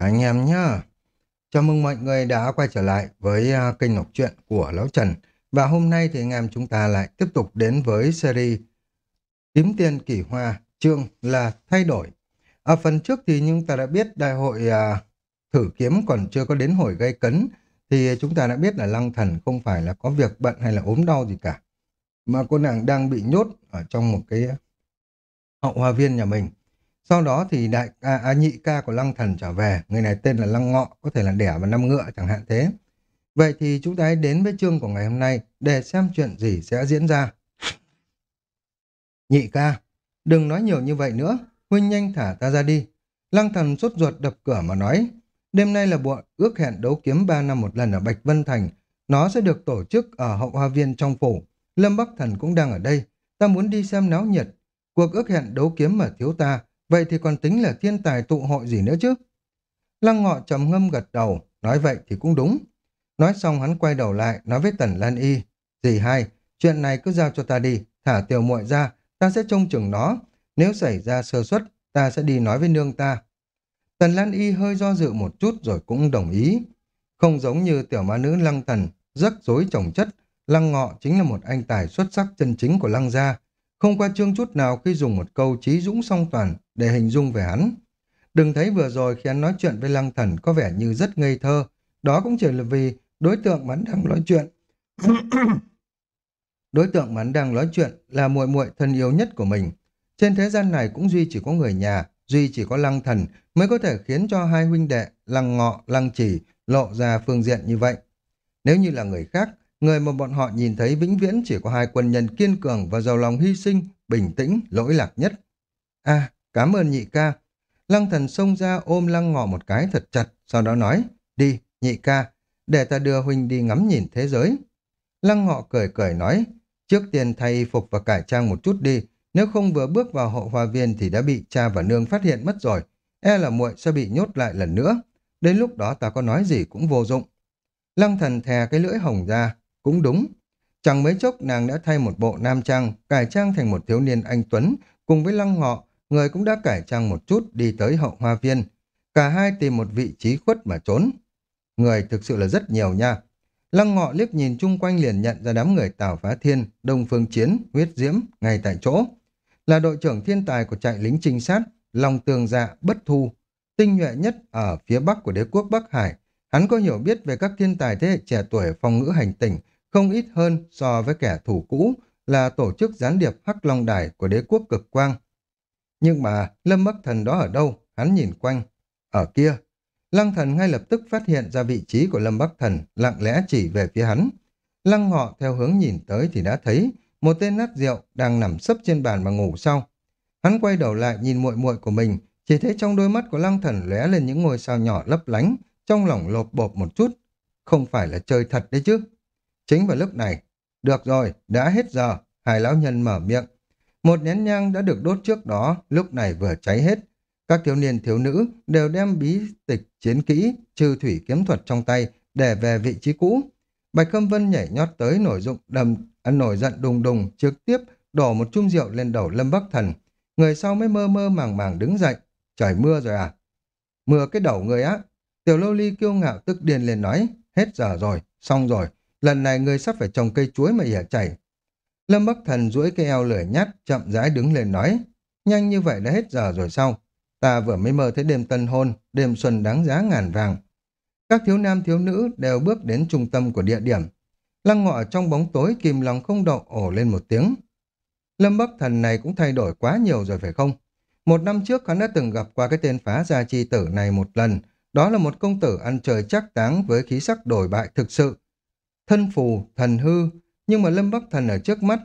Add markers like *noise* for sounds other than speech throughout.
anh em nhá. Chào mừng mọi người đã quay trở lại với à, kênh đọc truyện của Lão Trần. Và hôm nay thì anh em chúng ta lại tiếp tục đến với series Kiếm Tiền Kỷ Hoa, chương là Thay Đổi. Ở phần trước thì chúng ta đã biết đại hội à, thử kiếm còn chưa có đến hồi gây cấn, thì chúng ta đã biết là Lăng Thần không phải là có việc bận hay là ốm đau gì cả. Mà cô nàng đang bị nhốt ở trong một cái à, hậu hoa viên nhà mình. Sau đó thì đại à, à, nhị ca của Lăng Thần trở về, người này tên là Lăng Ngọ, có thể là đẻ và năm ngựa chẳng hạn thế. Vậy thì chúng ta hãy đến với chương của ngày hôm nay để xem chuyện gì sẽ diễn ra. Nhị ca, đừng nói nhiều như vậy nữa, huynh nhanh thả ta ra đi. Lăng Thần sốt ruột đập cửa mà nói, đêm nay là bọn ước hẹn đấu kiếm 3 năm một lần ở Bạch Vân Thành, nó sẽ được tổ chức ở hậu hoa viên trong phủ. Lâm Bắc Thần cũng đang ở đây, ta muốn đi xem náo nhiệt. Cuộc ước hẹn đấu kiếm mà thiếu ta Vậy thì còn tính là thiên tài tụ hội gì nữa chứ? Lăng ngọ trầm ngâm gật đầu, nói vậy thì cũng đúng. Nói xong hắn quay đầu lại, nói với Tần Lan Y. Dì hai, chuyện này cứ giao cho ta đi, thả tiểu muội ra, ta sẽ trông chừng nó. Nếu xảy ra sơ suất, ta sẽ đi nói với nương ta. Tần Lan Y hơi do dự một chút rồi cũng đồng ý. Không giống như tiểu ma nữ Lăng Tần, rắc rối chồng chất, Lăng Ngọ chính là một anh tài xuất sắc chân chính của Lăng Gia. Không qua chương chút nào khi dùng một câu trí dũng song toàn để hình dung về hắn. Đừng thấy vừa rồi khi hắn nói chuyện với lăng thần có vẻ như rất ngây thơ, đó cũng chỉ là vì đối tượng mà hắn đang nói chuyện. *coughs* đối tượng mà hắn đang nói chuyện là muội muội thân yêu nhất của mình. Trên thế gian này cũng duy chỉ có người nhà, duy chỉ có lăng thần mới có thể khiến cho hai huynh đệ, lăng ngọ, lăng chỉ lộ ra phương diện như vậy. Nếu như là người khác, người mà bọn họ nhìn thấy vĩnh viễn chỉ có hai quân nhân kiên cường và giàu lòng hy sinh, bình tĩnh, lỗi lạc nhất. À, Cảm ơn nhị ca. Lăng thần xông ra ôm lăng ngọ một cái thật chặt, sau đó nói, đi, nhị ca, để ta đưa huynh đi ngắm nhìn thế giới. Lăng ngọ cười cười nói, trước tiên thay phục và cải trang một chút đi, nếu không vừa bước vào hậu hoa viên thì đã bị cha và nương phát hiện mất rồi, e là muội sẽ bị nhốt lại lần nữa. Đến lúc đó ta có nói gì cũng vô dụng. Lăng thần thè cái lưỡi hồng ra, cũng đúng. Chẳng mấy chốc nàng đã thay một bộ nam trang, cải trang thành một thiếu niên anh Tuấn, cùng với lăng ngọ, người cũng đã cải trang một chút đi tới hậu hoa viên. Cả hai tìm một vị trí khuất mà trốn. Người thực sự là rất nhiều nha. Lăng ngọ liếc nhìn chung quanh liền nhận ra đám người Tào Phá Thiên, Đông Phương Chiến, Huyết Diễm, ngay tại chỗ. Là đội trưởng thiên tài của trại lính trinh sát, lòng tường dạ, bất thu, tinh nhuệ nhất ở phía bắc của đế quốc Bắc Hải. Hắn có hiểu biết về các thiên tài thế hệ trẻ tuổi phong ngữ hành tỉnh, không ít hơn so với kẻ thủ cũ là tổ chức gián điệp Hắc Long Đài của đế quốc cực quang. Nhưng mà Lâm Bắc Thần đó ở đâu? Hắn nhìn quanh. Ở kia. Lăng thần ngay lập tức phát hiện ra vị trí của Lâm Bắc Thần, lặng lẽ chỉ về phía hắn. Lăng họ theo hướng nhìn tới thì đã thấy một tên nát rượu đang nằm sấp trên bàn mà ngủ sau. Hắn quay đầu lại nhìn muội muội của mình, chỉ thấy trong đôi mắt của lăng thần lóe lên những ngôi sao nhỏ lấp lánh, trong lòng lột bột một chút. Không phải là chơi thật đấy chứ. Chính vào lúc này, được rồi, đã hết giờ, hai lão nhân mở miệng, một nén nhang đã được đốt trước đó, lúc này vừa cháy hết. Các thiếu niên thiếu nữ đều đem bí tịch chiến kỹ, trừ thủy kiếm thuật trong tay để về vị trí cũ. Bạch Khâm Vân nhảy nhót tới nổi dụng đầm, ăn nổi giận đùng đùng, trực tiếp đổ một chung rượu lên đầu Lâm Bắc Thần. Người sau mới mơ mơ màng màng đứng dậy. Trời mưa rồi à? Mưa cái đầu người á. Tiểu Lâu Ly kiêu ngạo tức điên lên nói, hết giờ rồi, xong rồi. Lần này người sắp phải trồng cây chuối mà ỉa chảy, Lâm Bắc Thần duỗi cây eo lười nhát, chậm rãi đứng lên nói. Nhanh như vậy đã hết giờ rồi sao? Ta vừa mới mơ thấy đêm tân hôn, đêm xuân đáng giá ngàn vàng. Các thiếu nam thiếu nữ đều bước đến trung tâm của địa điểm. Lăng ngọ trong bóng tối kìm lòng không động ổ lên một tiếng. Lâm Bắc Thần này cũng thay đổi quá nhiều rồi phải không? Một năm trước hắn đã từng gặp qua cái tên phá gia chi tử này một lần. Đó là một công tử ăn trời chắc táng với khí sắc đổi bại thực sự. Thân phù, thần hư, nhưng mà Lâm Bắc Thần ở trước mắt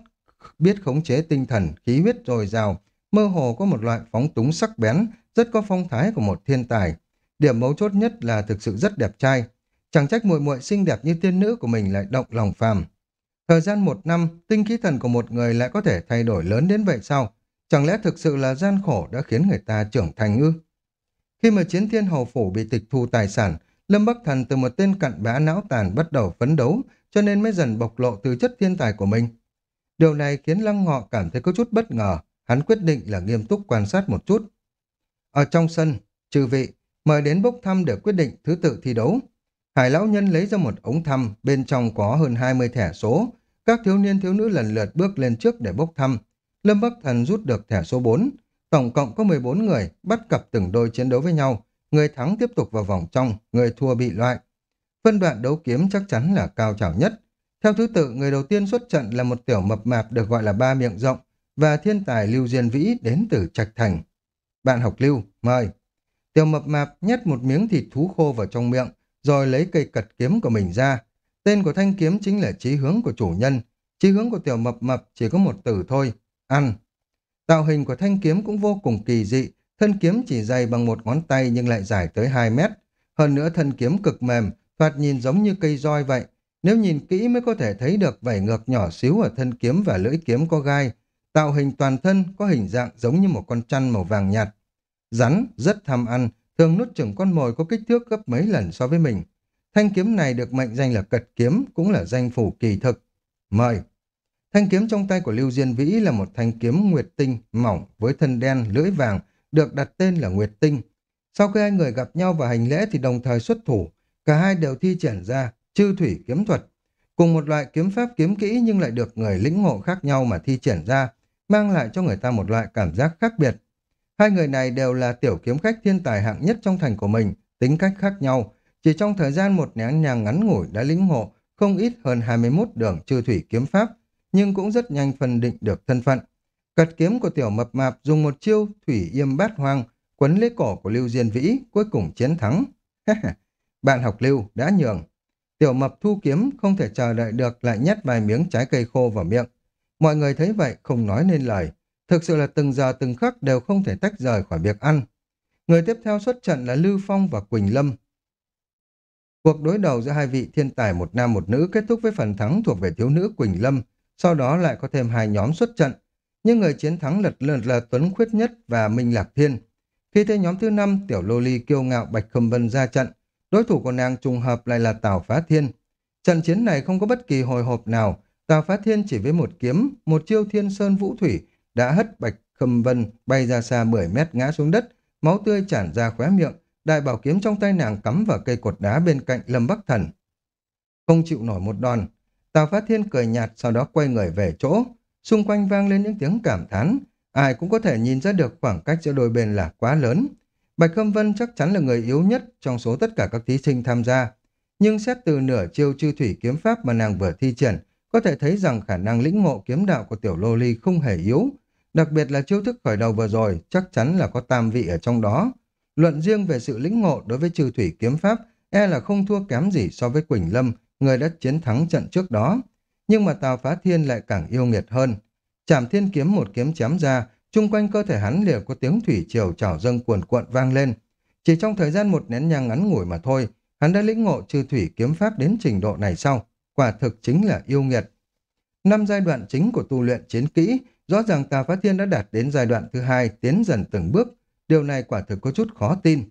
biết khống chế tinh thần, khí huyết dồi dào, mơ hồ có một loại phóng túng sắc bén, rất có phong thái của một thiên tài. Điểm mấu chốt nhất là thực sự rất đẹp trai. Chẳng trách muội muội xinh đẹp như tiên nữ của mình lại động lòng phàm. Thời gian một năm, tinh khí thần của một người lại có thể thay đổi lớn đến vậy sao? Chẳng lẽ thực sự là gian khổ đã khiến người ta trưởng thành ư? Khi mà chiến thiên hầu phủ bị tịch thu tài sản, Lâm Bắc Thần từ một tên cặn bã não tàn bắt đầu phấn đấu, cho nên mới dần bộc lộ từ chất thiên tài của mình. Điều này khiến Lăng Ngọ cảm thấy có chút bất ngờ, hắn quyết định là nghiêm túc quan sát một chút. Ở trong sân, trừ vị, mời đến bốc thăm để quyết định thứ tự thi đấu. Hải lão nhân lấy ra một ống thăm, bên trong có hơn 20 thẻ số. Các thiếu niên thiếu nữ lần lượt bước lên trước để bốc thăm. Lâm Bắc Thần rút được thẻ số 4. Tổng cộng có 14 người, bắt cặp từng đôi chiến đấu với nhau. Người thắng tiếp tục vào vòng trong, người thua bị loại. Phân đoạn đấu kiếm chắc chắn là cao trào nhất. Theo thứ tự, người đầu tiên xuất trận là một tiểu mập mạp được gọi là ba miệng rộng và thiên tài Lưu Diên Vĩ đến từ Trạch Thành. Bạn học Lưu, mời. Tiểu mập mạp nhét một miếng thịt thú khô vào trong miệng, rồi lấy cây cật kiếm của mình ra. Tên của thanh kiếm chính là chí hướng của chủ nhân. Chí hướng của tiểu mập mập chỉ có một từ thôi, ăn. Tạo hình của thanh kiếm cũng vô cùng kỳ dị, thân kiếm chỉ dày bằng một ngón tay nhưng lại dài tới 2 mét. Hơn nữa thân kiếm cực mềm, thoạt nhìn giống như cây roi vậy. Nếu nhìn kỹ mới có thể thấy được vảy ngược nhỏ xíu ở thân kiếm và lưỡi kiếm có gai. Tạo hình toàn thân có hình dạng giống như một con chăn màu vàng nhạt. Rắn rất tham ăn, thường nuốt chửng con mồi có kích thước gấp mấy lần so với mình. Thanh kiếm này được mệnh danh là cật kiếm, cũng là danh phủ kỳ thực. Mời! Thanh kiếm trong tay của Lưu Diên Vĩ là một thanh kiếm nguyệt tinh mỏng với thân đen, lưỡi vàng, được đặt tên là Nguyệt Tinh. Sau khi hai người gặp nhau và hành lễ thì đồng thời xuất thủ, cả hai đều thi triển ra chư thủy kiếm thuật. Cùng một loại kiếm pháp kiếm kỹ nhưng lại được người lĩnh ngộ khác nhau mà thi triển ra, mang lại cho người ta một loại cảm giác khác biệt. Hai người này đều là tiểu kiếm khách thiên tài hạng nhất trong thành của mình, tính cách khác nhau. Chỉ trong thời gian một nén nhàng ngắn ngủi đã lĩnh ngộ không ít hơn 21 đường chư thủy kiếm pháp, nhưng cũng rất nhanh phân định được thân phận. Cật kiếm của tiểu mập mạp dùng một chiêu thủy yêm bát hoang, quấn lấy cổ của Lưu Diên Vĩ, cuối cùng chiến thắng. Bạn học Lưu đã nhường. Tiểu mập thu kiếm không thể chờ đợi được lại nhét vài miếng trái cây khô vào miệng. Mọi người thấy vậy không nói nên lời. Thực sự là từng giờ từng khắc đều không thể tách rời khỏi việc ăn. Người tiếp theo xuất trận là Lưu Phong và Quỳnh Lâm. Cuộc đối đầu giữa hai vị thiên tài một nam một nữ kết thúc với phần thắng thuộc về thiếu nữ Quỳnh Lâm, sau đó lại có thêm hai nhóm xuất trận. Nhưng người chiến thắng lật lượt là Tuấn Khuyết Nhất và Minh Lạc Thiên. Khi thấy nhóm thứ năm, tiểu lô ly kiêu ngạo Bạch Khâm Vân ra trận, đối thủ của nàng trùng hợp lại là Tào Phá Thiên. Trận chiến này không có bất kỳ hồi hộp nào, Tào Phá Thiên chỉ với một kiếm, một chiêu thiên sơn vũ thủy, đã hất Bạch Khâm Vân bay ra xa 10 mét ngã xuống đất, máu tươi tràn ra khóe miệng, đại bảo kiếm trong tay nàng cắm vào cây cột đá bên cạnh Lâm Bắc Thần. Không chịu nổi một đòn, Tào Phát Thiên cười nhạt sau đó quay người về chỗ, xung quanh vang lên những tiếng cảm thán, ai cũng có thể nhìn ra được khoảng cách giữa đôi bên là quá lớn. Bạch Khâm Vân chắc chắn là người yếu nhất trong số tất cả các thí sinh tham gia, nhưng xét từ nửa chiêu chư thủy kiếm pháp mà nàng vừa thi triển, có thể thấy rằng khả năng lĩnh ngộ kiếm đạo của tiểu lô ly không hề yếu, đặc biệt là chiêu thức khởi đầu vừa rồi chắc chắn là có tam vị ở trong đó. Luận riêng về sự lĩnh ngộ đối với trừ thủy kiếm pháp e là không thua kém gì so với Quỳnh Lâm, người đã chiến thắng trận trước đó. Nhưng mà Tào Phá Thiên lại càng yêu nghiệt hơn. Chảm thiên kiếm một kiếm chém ra, chung quanh cơ thể hắn liền có tiếng thủy triều trào dâng cuồn cuộn vang lên. Chỉ trong thời gian một nén nhang ngắn ngủi mà thôi, hắn đã lĩnh ngộ trừ thủy kiếm pháp đến trình độ này sau. Quả thực chính là yêu nghiệt. Năm giai đoạn chính của tu luyện chiến kỹ, rõ ràng Tào Phá Thiên đã đạt đến giai đoạn thứ hai, tiến dần từng bước. Điều này quả thực có chút khó tin.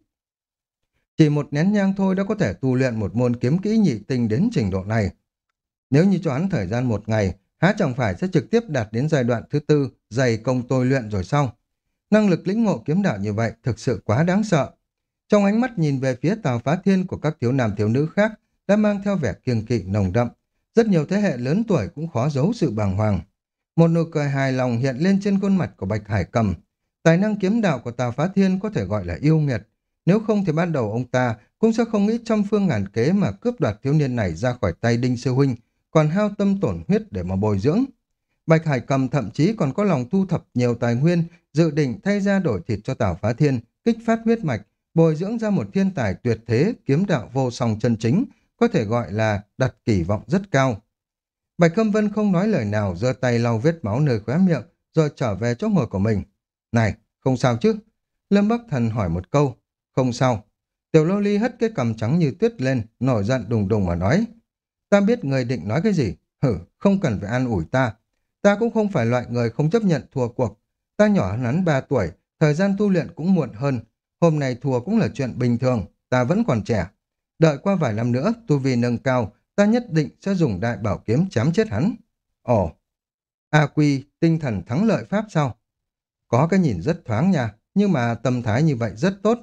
Chỉ một nén nhang thôi đã có thể tu luyện một môn kiếm kỹ nhị tinh đến trình độ này. Nếu như cho hắn thời gian một ngày, há chẳng phải sẽ trực tiếp đạt đến giai đoạn thứ tư, dày công tôi luyện rồi sau. Năng lực lĩnh ngộ kiếm đạo như vậy thực sự quá đáng sợ. Trong ánh mắt nhìn về phía tàu phá thiên của các thiếu nam thiếu nữ khác đã mang theo vẻ kiêng kỵ nồng đậm. Rất nhiều thế hệ lớn tuổi cũng khó giấu sự bàng hoàng. Một nụ cười hài lòng hiện lên trên khuôn mặt của Bạch Hải Cầm. Tài năng kiếm đạo của Tào Phá Thiên có thể gọi là yêu nghiệt, nếu không thì ban đầu ông ta cũng sẽ không nghĩ trăm phương ngàn kế mà cướp đoạt thiếu niên này ra khỏi tay Đinh Sư Huynh, còn hao tâm tổn huyết để mà bồi dưỡng. Bạch Hải Cầm thậm chí còn có lòng thu thập nhiều tài nguyên, dự định thay ra đổi thịt cho Tào Phá Thiên, kích phát huyết mạch, bồi dưỡng ra một thiên tài tuyệt thế, kiếm đạo vô song chân chính, có thể gọi là đặt kỳ vọng rất cao. Bạch Câm Vân không nói lời nào, giơ tay lau vết máu nơi khóe miệng, rồi trở về chỗ ngồi của mình. Này, không sao chứ? Lâm Bắc Thần hỏi một câu, không sao. Tiểu lô ly hất cái cầm trắng như tuyết lên, nổi giận đùng đùng mà nói. Ta biết người định nói cái gì. Hử, không cần phải an ủi ta. Ta cũng không phải loại người không chấp nhận thua cuộc. Ta nhỏ hơn hắn 3 tuổi, thời gian tu luyện cũng muộn hơn. Hôm nay thua cũng là chuyện bình thường, ta vẫn còn trẻ. Đợi qua vài năm nữa, tu vi nâng cao, ta nhất định sẽ dùng đại bảo kiếm chém chết hắn. Ồ, A Quy, tinh thần thắng lợi Pháp sao? Có cái nhìn rất thoáng nha, nhưng mà tâm thái như vậy rất tốt.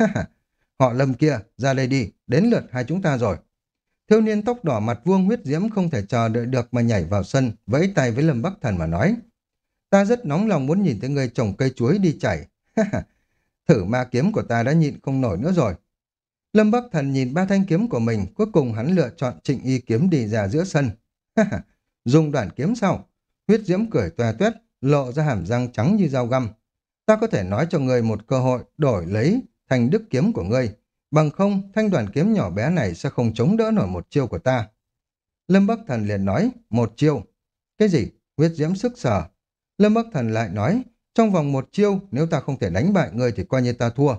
*laughs* họ lâm kia, ra đây đi, đến lượt hai chúng ta rồi. Thiếu niên tóc đỏ mặt vuông huyết diễm không thể chờ đợi được mà nhảy vào sân, vẫy tay với Lâm Bắc Thần mà nói. Ta rất nóng lòng muốn nhìn thấy người trồng cây chuối đi chảy. *laughs* Thử ma kiếm của ta đã nhịn không nổi nữa rồi. Lâm Bắc Thần nhìn ba thanh kiếm của mình, cuối cùng hắn lựa chọn trịnh y kiếm đi ra giữa sân. *laughs* Dùng đoạn kiếm sau. Huyết diễm cười toe tuét, lộ ra hàm răng trắng như dao găm. Ta có thể nói cho người một cơ hội đổi lấy thành đức kiếm của ngươi. Bằng không, thanh đoàn kiếm nhỏ bé này sẽ không chống đỡ nổi một chiêu của ta. Lâm Bắc Thần liền nói, một chiêu. Cái gì? Huyết diễm sức sở. Lâm Bắc Thần lại nói, trong vòng một chiêu, nếu ta không thể đánh bại ngươi thì coi như ta thua.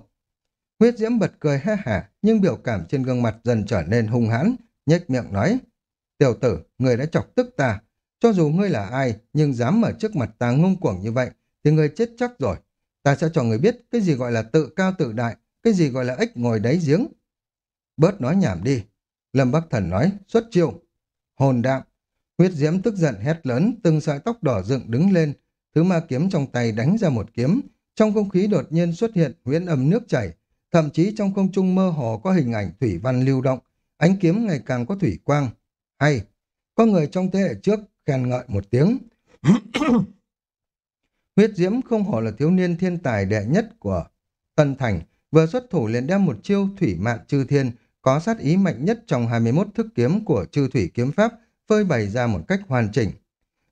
Huyết diễm bật cười ha hả, nhưng biểu cảm trên gương mặt dần trở nên hung hãn, nhếch miệng nói, tiểu tử, ngươi đã chọc tức ta. Cho dù ngươi là ai, nhưng dám ở trước mặt ta ngông cuồng như vậy, thì ngươi chết chắc rồi. Ta sẽ cho người biết cái gì gọi là tự cao tự đại, cái gì gọi là ếch ngồi đáy giếng. Bớt nói nhảm đi. Lâm Bắc Thần nói, xuất chiêu. Hồn đạm. Huyết diễm tức giận hét lớn, từng sợi tóc đỏ dựng đứng lên. Thứ ma kiếm trong tay đánh ra một kiếm. Trong không khí đột nhiên xuất hiện huyễn âm nước chảy. Thậm chí trong không trung mơ hồ có hình ảnh thủy văn lưu động. Ánh kiếm ngày càng có thủy quang. Hay, có người trong thế hệ trước khen ngợi một tiếng. *coughs* Huyết Diễm không hổ là thiếu niên thiên tài đệ nhất của Tân Thành, vừa xuất thủ liền đem một chiêu thủy mạn chư thiên có sát ý mạnh nhất trong 21 thức kiếm của chư thủy kiếm pháp phơi bày ra một cách hoàn chỉnh.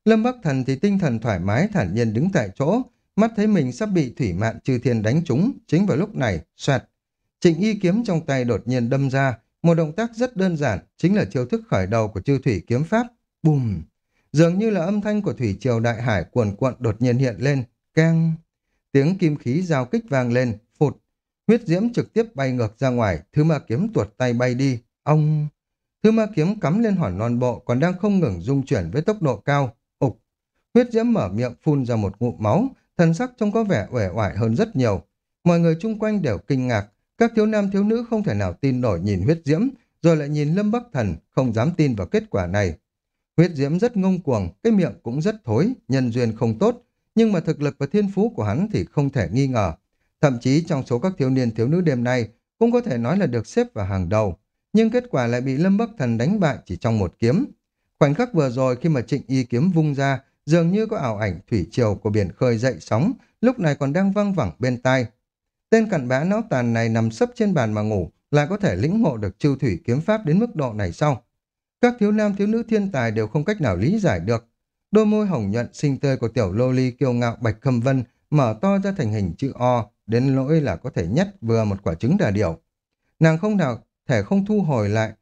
Lâm Bắc Thần thì tinh thần thoải mái thản nhiên đứng tại chỗ, mắt thấy mình sắp bị thủy mạn chư thiên đánh trúng, chính vào lúc này, xoẹt. Trịnh y kiếm trong tay đột nhiên đâm ra, một động tác rất đơn giản, chính là chiêu thức khởi đầu của chư thủy kiếm pháp. Bùm! Dường như là âm thanh của thủy triều đại hải cuồn cuộn đột nhiên hiện lên, keng. Tiếng kim khí giao kích vang lên. Huyết diễm trực tiếp bay ngược ra ngoài, thứ ma kiếm tuột tay bay đi. Ông... Thứ ma kiếm cắm lên hòn non bộ còn đang không ngừng dung chuyển với tốc độ cao. Ục! Huyết diễm mở miệng phun ra một ngụm máu, thần sắc trông có vẻ uể oải hơn rất nhiều. Mọi người chung quanh đều kinh ngạc, các thiếu nam thiếu nữ không thể nào tin nổi nhìn huyết diễm, rồi lại nhìn Lâm Bắc Thần, không dám tin vào kết quả này. Huyết diễm rất ngông cuồng, cái miệng cũng rất thối, nhân duyên không tốt, nhưng mà thực lực và thiên phú của hắn thì không thể nghi ngờ. Thậm chí trong số các thiếu niên thiếu nữ đêm nay cũng có thể nói là được xếp vào hàng đầu, nhưng kết quả lại bị Lâm Bắc Thần đánh bại chỉ trong một kiếm. Khoảnh khắc vừa rồi khi mà trịnh y kiếm vung ra, dường như có ảo ảnh thủy triều của biển khơi dậy sóng, lúc này còn đang văng vẳng bên tai. Tên cặn bã não tàn này nằm sấp trên bàn mà ngủ, lại có thể lĩnh ngộ được chiêu thủy kiếm pháp đến mức độ này sau. Các thiếu nam thiếu nữ thiên tài đều không cách nào lý giải được. Đôi môi hồng nhuận xinh tươi của tiểu lô ly kiêu ngạo bạch khâm vân mở to ra thành hình chữ O, đến lỗi là có thể nhất vừa một quả trứng đà điểu. Nàng không nào thể không thu hồi lại.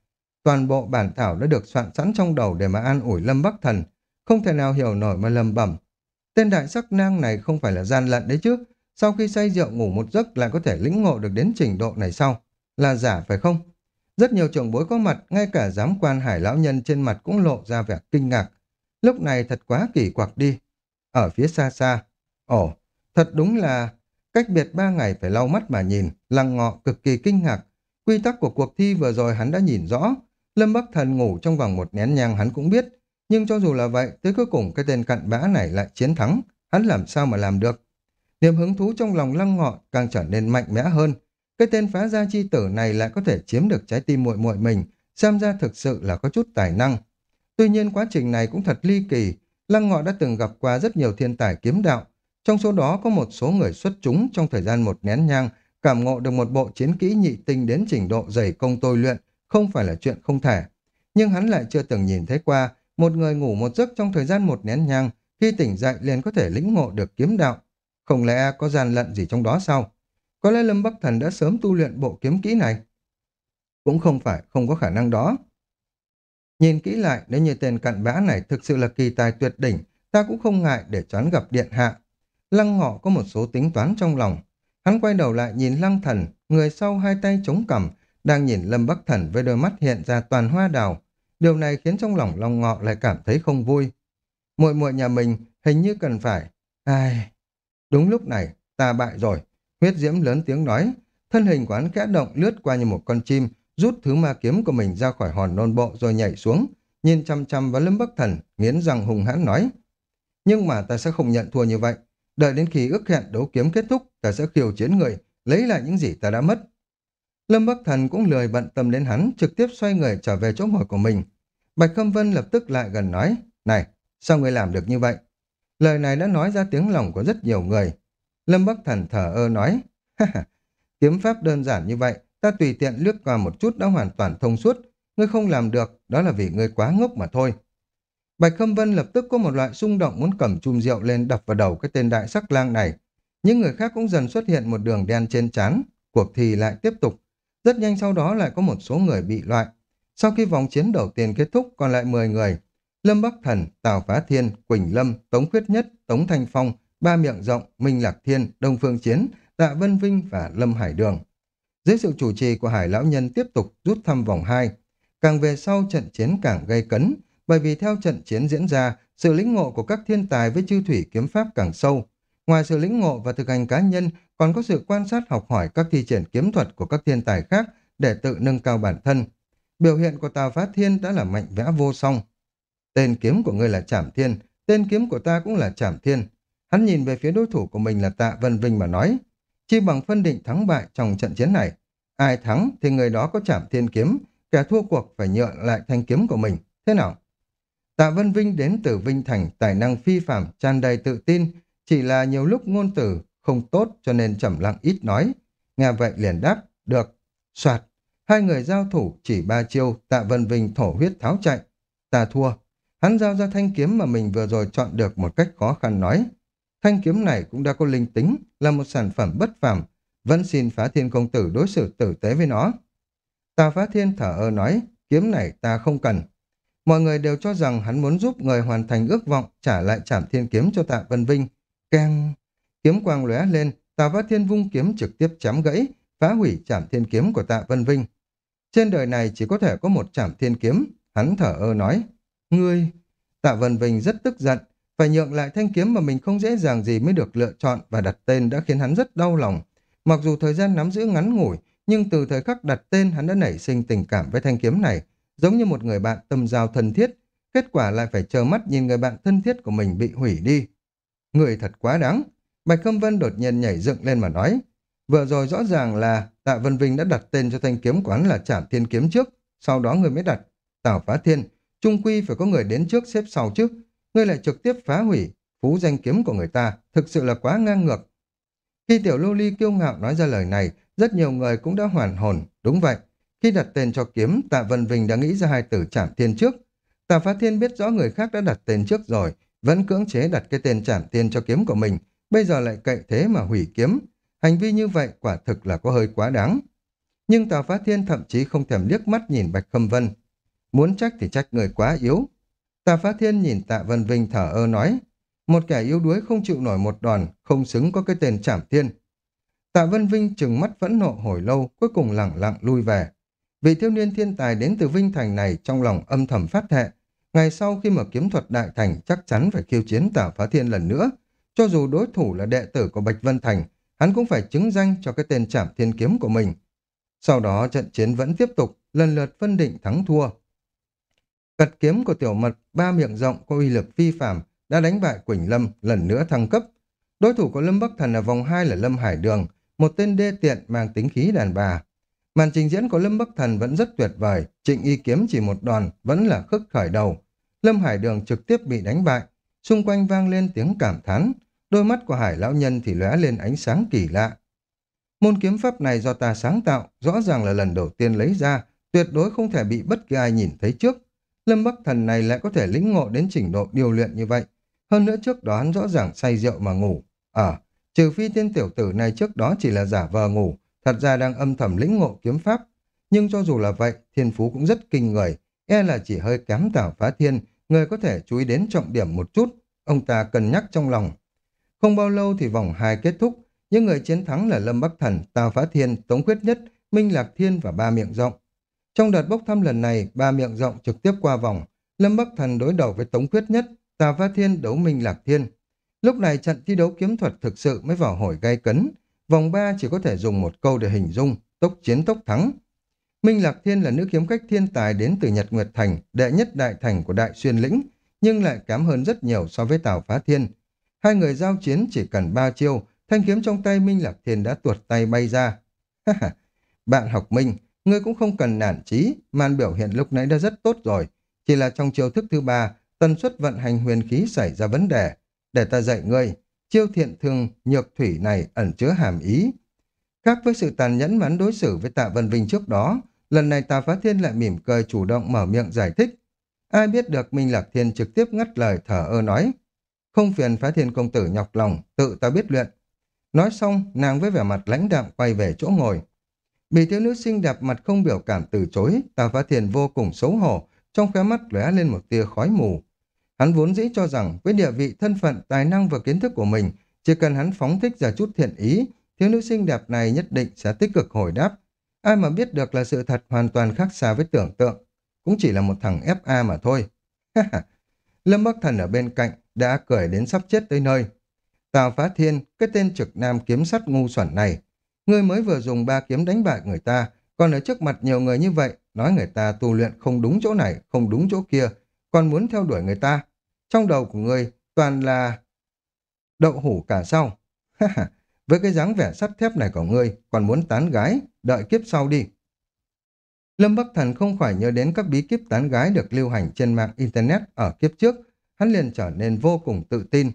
Toàn bộ bản thảo đã được soạn sẵn trong đầu để mà an ủi Lâm Bắc Thần, không thể nào hiểu nổi mà lầm bẩm. Tên đại sắc nang này không phải là gian lận đấy chứ, sau khi say rượu ngủ một giấc lại có thể lĩnh ngộ được đến trình độ này sau. Là giả phải không? Rất nhiều trưởng bối có mặt, ngay cả giám quan hải lão nhân trên mặt cũng lộ ra vẻ kinh ngạc. Lúc này thật quá kỳ quặc đi. Ở phía xa xa, ồ, thật đúng là cách biệt ba ngày phải lau mắt mà nhìn, lăng ngọ cực kỳ kinh ngạc. Quy tắc của cuộc thi vừa rồi hắn đã nhìn rõ. Lâm Bắc Thần ngủ trong vòng một nén nhang hắn cũng biết. Nhưng cho dù là vậy, tới cuối cùng cái tên cặn bã này lại chiến thắng. Hắn làm sao mà làm được? Niềm hứng thú trong lòng lăng ngọ càng trở nên mạnh mẽ hơn. Cái tên phá gia chi tử này lại có thể chiếm được trái tim muội muội mình, xem ra thực sự là có chút tài năng. Tuy nhiên quá trình này cũng thật ly kỳ, Lăng Ngọ đã từng gặp qua rất nhiều thiên tài kiếm đạo, trong số đó có một số người xuất chúng trong thời gian một nén nhang, cảm ngộ được một bộ chiến kỹ nhị tinh đến trình độ dày công tôi luyện, không phải là chuyện không thể. Nhưng hắn lại chưa từng nhìn thấy qua một người ngủ một giấc trong thời gian một nén nhang, khi tỉnh dậy liền có thể lĩnh ngộ được kiếm đạo. Không lẽ có gian lận gì trong đó sao? Có lẽ Lâm Bắc Thần đã sớm tu luyện bộ kiếm kỹ này. Cũng không phải không có khả năng đó. Nhìn kỹ lại, nếu như tên cặn bã này thực sự là kỳ tài tuyệt đỉnh, ta cũng không ngại để choán gặp điện hạ. Lăng ngọ có một số tính toán trong lòng. Hắn quay đầu lại nhìn lăng thần, người sau hai tay chống cằm, đang nhìn Lâm Bắc Thần với đôi mắt hiện ra toàn hoa đào. Điều này khiến trong lòng Long Ngọ lại cảm thấy không vui. muội muội nhà mình hình như cần phải... Ai... Đúng lúc này, ta bại rồi. Huyết diễm lớn tiếng nói, thân hình của hắn khẽ động lướt qua như một con chim, rút thứ ma kiếm của mình ra khỏi hòn nôn bộ rồi nhảy xuống, nhìn chăm chăm vào lâm bắc thần, nghiến răng hùng hãn nói. Nhưng mà ta sẽ không nhận thua như vậy. Đợi đến khi ước hẹn đấu kiếm kết thúc, ta sẽ khiêu chiến người, lấy lại những gì ta đã mất. Lâm Bắc Thần cũng lười bận tâm đến hắn, trực tiếp xoay người trở về chỗ ngồi của mình. Bạch Khâm Vân lập tức lại gần nói, này, sao người làm được như vậy? Lời này đã nói ra tiếng lòng của rất nhiều người. Lâm Bắc Thần thở ơ nói, kiếm pháp đơn giản như vậy, ta tùy tiện lướt qua một chút đã hoàn toàn thông suốt. Ngươi không làm được, đó là vì ngươi quá ngốc mà thôi. Bạch Khâm Vân lập tức có một loại xung động muốn cầm chum rượu lên đập vào đầu cái tên đại sắc lang này. Những người khác cũng dần xuất hiện một đường đen trên trán. Cuộc thi lại tiếp tục. Rất nhanh sau đó lại có một số người bị loại. Sau khi vòng chiến đầu tiên kết thúc còn lại 10 người. Lâm Bắc Thần, Tào Phá Thiên, Quỳnh Lâm, Tống Khuyết Nhất, Tống Thanh Phong, Ba Miệng Rộng, Minh Lạc Thiên, Đông Phương Chiến, Tạ Vân Vinh và Lâm Hải Đường. Dưới sự chủ trì của Hải Lão Nhân tiếp tục rút thăm vòng 2. Càng về sau trận chiến càng gây cấn, bởi vì theo trận chiến diễn ra, sự lĩnh ngộ của các thiên tài với chư thủy kiếm pháp càng sâu. Ngoài sự lĩnh ngộ và thực hành cá nhân, còn có sự quan sát học hỏi các thi triển kiếm thuật của các thiên tài khác để tự nâng cao bản thân. Biểu hiện của Tào Phá Thiên đã là mạnh vẽ vô song. Tên kiếm của ngươi là Trảm Thiên, tên kiếm của ta cũng là Trảm Thiên. Hắn nhìn về phía đối thủ của mình là Tạ Vân Vinh mà nói, chi bằng phân định thắng bại trong trận chiến này. Ai thắng thì người đó có Trảm Thiên kiếm, kẻ thua cuộc phải nhượng lại thanh kiếm của mình. Thế nào? Tạ Vân Vinh đến từ Vinh Thành, tài năng phi phạm, tràn đầy tự tin, chỉ là nhiều lúc ngôn từ không tốt cho nên trầm lặng ít nói. Nghe vậy liền đáp, được, soạt. Hai người giao thủ chỉ ba chiêu, Tạ Vân Vinh thổ huyết tháo chạy. Ta thua. Hắn giao ra thanh kiếm mà mình vừa rồi chọn được một cách khó khăn nói. Thanh kiếm này cũng đã có linh tính, là một sản phẩm bất phàm, vẫn xin phá thiên công tử đối xử tử tế với nó. Tà phá thiên thở ơ nói, kiếm này ta không cần, Mọi người đều cho rằng hắn muốn giúp người hoàn thành ước vọng trả lại trảm thiên kiếm cho tạ Vân Vinh. Keng! Kiếm quang lóe lên, tạ Vát thiên vung kiếm trực tiếp chém gãy, phá hủy trảm thiên kiếm của tạ Vân Vinh. Trên đời này chỉ có thể có một trảm thiên kiếm, hắn thở ơ nói. Ngươi! Tạ Vân Vinh rất tức giận, phải nhượng lại thanh kiếm mà mình không dễ dàng gì mới được lựa chọn và đặt tên đã khiến hắn rất đau lòng. Mặc dù thời gian nắm giữ ngắn ngủi, nhưng từ thời khắc đặt tên hắn đã nảy sinh tình cảm với thanh kiếm này, giống như một người bạn tâm giao thân thiết, kết quả lại phải chờ mắt nhìn người bạn thân thiết của mình bị hủy đi. Người thật quá đáng. Bạch Khâm Vân đột nhiên nhảy dựng lên mà nói. Vừa rồi rõ ràng là Tạ Vân Vinh đã đặt tên cho thanh kiếm quán là Trảm Thiên Kiếm trước, sau đó người mới đặt Tào Phá Thiên. Trung quy phải có người đến trước xếp sau trước. Ngươi lại trực tiếp phá hủy phú danh kiếm của người ta, thực sự là quá ngang ngược. Khi tiểu lưu ly kiêu ngạo nói ra lời này, rất nhiều người cũng đã hoàn hồn, đúng vậy. Khi đặt tên cho kiếm, Tạ Vân Vinh đã nghĩ ra hai từ Trảm Thiên trước. Tạ Phá Thiên biết rõ người khác đã đặt tên trước rồi, vẫn cưỡng chế đặt cái tên Trảm Thiên cho kiếm của mình, bây giờ lại cậy thế mà hủy kiếm. Hành vi như vậy quả thực là có hơi quá đáng. Nhưng Tạ Phá Thiên thậm chí không thèm liếc mắt nhìn Bạch Khâm Vân. Muốn trách thì trách người quá yếu. Tạ Phá Thiên nhìn Tạ Vân Vinh thở ơ nói, một kẻ yếu đuối không chịu nổi một đòn, không xứng có cái tên Trảm Thiên. Tạ Vân Vinh trừng mắt vẫn nộ hồi lâu, cuối cùng lặng lặng lui về. Vị thiếu niên thiên tài đến từ Vinh Thành này trong lòng âm thầm phát thệ. Ngày sau khi mở kiếm thuật đại thành chắc chắn phải khiêu chiến tả Phá Thiên lần nữa. Cho dù đối thủ là đệ tử của Bạch Vân Thành, hắn cũng phải chứng danh cho cái tên trảm thiên kiếm của mình. Sau đó trận chiến vẫn tiếp tục, lần lượt phân định thắng thua. Cật kiếm của tiểu mật ba miệng rộng có uy lực phi phàm đã đánh bại Quỳnh Lâm lần nữa thăng cấp. Đối thủ của Lâm Bắc Thần ở vòng 2 là Lâm Hải Đường, một tên đê tiện mang tính khí đàn bà. Màn trình diễn của Lâm Bắc Thần vẫn rất tuyệt vời, trịnh y kiếm chỉ một đòn vẫn là khức khởi đầu. Lâm Hải Đường trực tiếp bị đánh bại, xung quanh vang lên tiếng cảm thán, đôi mắt của Hải Lão Nhân thì lóe lên ánh sáng kỳ lạ. Môn kiếm pháp này do ta sáng tạo, rõ ràng là lần đầu tiên lấy ra, tuyệt đối không thể bị bất kỳ ai nhìn thấy trước. Lâm Bắc Thần này lại có thể lĩnh ngộ đến trình độ điều luyện như vậy. Hơn nữa trước đó hắn rõ ràng say rượu mà ngủ. À, trừ phi tên tiểu tử này trước đó chỉ là giả vờ ngủ, thật ra đang âm thầm lĩnh ngộ kiếm pháp. Nhưng cho dù là vậy, thiên phú cũng rất kinh người, e là chỉ hơi kém tảo phá thiên, người có thể chú ý đến trọng điểm một chút, ông ta cân nhắc trong lòng. Không bao lâu thì vòng hai kết thúc, những người chiến thắng là Lâm Bắc Thần, Tào Phá Thiên, Tống Quyết Nhất, Minh Lạc Thiên và Ba Miệng Rộng. Trong đợt bốc thăm lần này, Ba Miệng Rộng trực tiếp qua vòng, Lâm Bắc Thần đối đầu với Tống Quyết Nhất, Tào Phá Thiên đấu Minh Lạc Thiên. Lúc này trận thi đấu kiếm thuật thực sự mới vào hồi gay cấn, Vòng 3 chỉ có thể dùng một câu để hình dung, tốc chiến tốc thắng. Minh Lạc Thiên là nữ kiếm khách thiên tài đến từ Nhật Nguyệt Thành, đệ nhất đại thành của Đại Xuyên Lĩnh, nhưng lại kém hơn rất nhiều so với Tào Phá Thiên. Hai người giao chiến chỉ cần ba chiêu, thanh kiếm trong tay Minh Lạc Thiên đã tuột tay bay ra. Bạn học minh, ngươi cũng không cần nản chí, màn biểu hiện lúc nãy đã rất tốt rồi. Chỉ là trong chiêu thức thứ ba, tần suất vận hành huyền khí xảy ra vấn đề. Để ta dạy ngươi, chiêu thiện thương nhược thủy này ẩn chứa hàm ý. Khác với sự tàn nhẫn mắn đối xử với tạ Vân Vinh trước đó, lần này Tà Phá Thiên lại mỉm cười chủ động mở miệng giải thích. Ai biết được Minh Lạc Thiên trực tiếp ngắt lời thở ơ nói. Không phiền Phá Thiên công tử nhọc lòng, tự ta biết luyện. Nói xong, nàng với vẻ mặt lãnh đạm quay về chỗ ngồi. Bị thiếu nữ xinh đẹp mặt không biểu cảm từ chối, Tà Phá Thiên vô cùng xấu hổ, trong khóe mắt lóe lên một tia khói mù. Hắn vốn dĩ cho rằng với địa vị thân phận, tài năng và kiến thức của mình, chỉ cần hắn phóng thích ra chút thiện ý, thiếu nữ xinh đẹp này nhất định sẽ tích cực hồi đáp. Ai mà biết được là sự thật hoàn toàn khác xa với tưởng tượng, cũng chỉ là một thằng FA mà thôi. Lâm Bắc Thần ở bên cạnh đã cười đến sắp chết tới nơi. Tào Phá Thiên, cái tên trực nam kiếm sắt ngu xuẩn này, ngươi mới vừa dùng ba kiếm đánh bại người ta, còn ở trước mặt nhiều người như vậy, nói người ta tu luyện không đúng chỗ này, không đúng chỗ kia, còn muốn theo đuổi người ta. Trong đầu của ngươi toàn là đậu hủ cả sau. Với cái dáng vẻ sắt thép này của ngươi, còn muốn tán gái, đợi kiếp sau đi. Lâm Bắc Thần không khỏi nhớ đến các bí kíp tán gái được lưu hành trên mạng Internet ở kiếp trước, hắn liền trở nên vô cùng tự tin.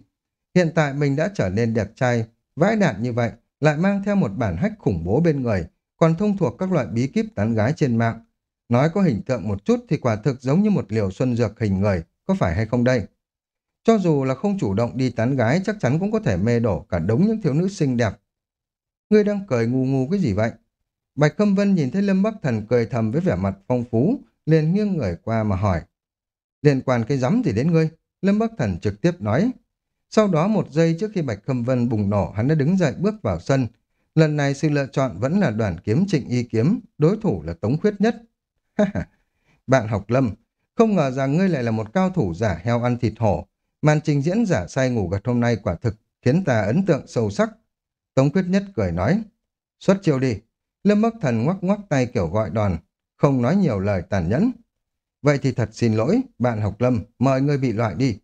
Hiện tại mình đã trở nên đẹp trai, vãi đạn như vậy, lại mang theo một bản hách khủng bố bên người, còn thông thuộc các loại bí kíp tán gái trên mạng. Nói có hình tượng một chút thì quả thực giống như một liều xuân dược hình người, có phải hay không đây? Cho dù là không chủ động đi tán gái chắc chắn cũng có thể mê đổ cả đống những thiếu nữ xinh đẹp. Ngươi đang cười ngu ngu cái gì vậy? Bạch Khâm Vân nhìn thấy Lâm Bắc Thần cười thầm với vẻ mặt phong phú, liền nghiêng người qua mà hỏi. Liên quan cái rắm gì đến ngươi? Lâm Bắc Thần trực tiếp nói. Sau đó một giây trước khi Bạch Khâm Vân bùng nổ, hắn đã đứng dậy bước vào sân. Lần này sự lựa chọn vẫn là đoàn kiếm trịnh y kiếm, đối thủ là Tống Khuyết Nhất. *laughs* Bạn học Lâm, không ngờ rằng ngươi lại là một cao thủ giả heo ăn thịt hổ. Màn trình diễn giả say ngủ gật hôm nay quả thực khiến ta ấn tượng sâu sắc. Tống Quyết Nhất cười nói, xuất chiêu đi. Lâm Bắc Thần ngoắc ngoắc tay kiểu gọi đòn, không nói nhiều lời tàn nhẫn. Vậy thì thật xin lỗi, bạn học Lâm, mời ngươi bị loại đi.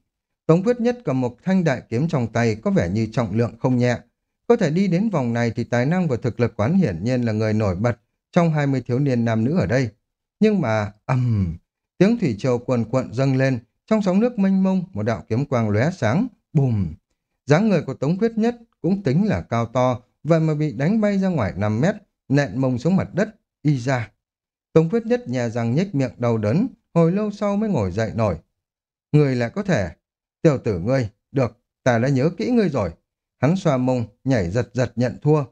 Tống Quyết Nhất cầm một thanh đại kiếm trong tay có vẻ như trọng lượng không nhẹ. Có thể đi đến vòng này thì tài năng và thực lực quán hiển nhiên là người nổi bật trong 20 thiếu niên nam nữ ở đây. Nhưng mà, ầm, um, tiếng thủy triều cuồn cuộn dâng lên, trong sóng nước mênh mông, một đạo kiếm quang lóe sáng, bùm. dáng người của Tống Quyết Nhất cũng tính là cao to, vậy mà bị đánh bay ra ngoài 5 mét, nện mông xuống mặt đất, y ra. Tống Quyết Nhất nhà rằng nhếch miệng đau đớn, hồi lâu sau mới ngồi dậy nổi. Người lại có thể, tiểu tử ngươi, được, ta đã nhớ kỹ ngươi rồi. Hắn xoa mông, nhảy giật giật nhận thua.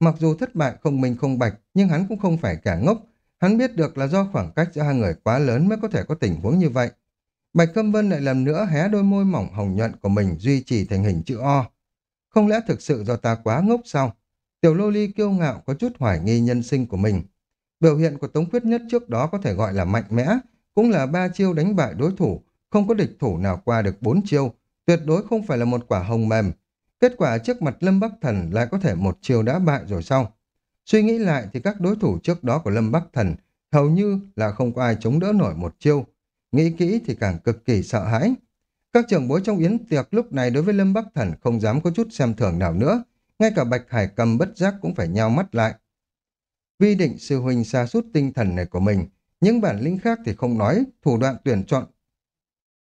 Mặc dù thất bại không minh không bạch, nhưng hắn cũng không phải cả ngốc. Hắn biết được là do khoảng cách giữa hai người quá lớn mới có thể có tình huống như vậy. Bạch Câm Vân lại lần nữa hé đôi môi mỏng hồng nhuận của mình duy trì thành hình chữ O. Không lẽ thực sự do ta quá ngốc sao? Tiểu Lô Ly kiêu ngạo có chút hoài nghi nhân sinh của mình. Biểu hiện của Tống Quyết Nhất trước đó có thể gọi là mạnh mẽ, cũng là ba chiêu đánh bại đối thủ, không có địch thủ nào qua được bốn chiêu, tuyệt đối không phải là một quả hồng mềm. Kết quả trước mặt Lâm Bắc Thần lại có thể một chiêu đã bại rồi sau. Suy nghĩ lại thì các đối thủ trước đó của Lâm Bắc Thần hầu như là không có ai chống đỡ nổi một chiêu. Nghĩ kỹ thì càng cực kỳ sợ hãi. Các trưởng bối trong yến tiệc lúc này đối với Lâm Bắc Thần không dám có chút xem thường nào nữa. Ngay cả Bạch Hải cầm bất giác cũng phải nhao mắt lại. Vi định sư huynh xa sút tinh thần này của mình, những bản lĩnh khác thì không nói, thủ đoạn tuyển chọn.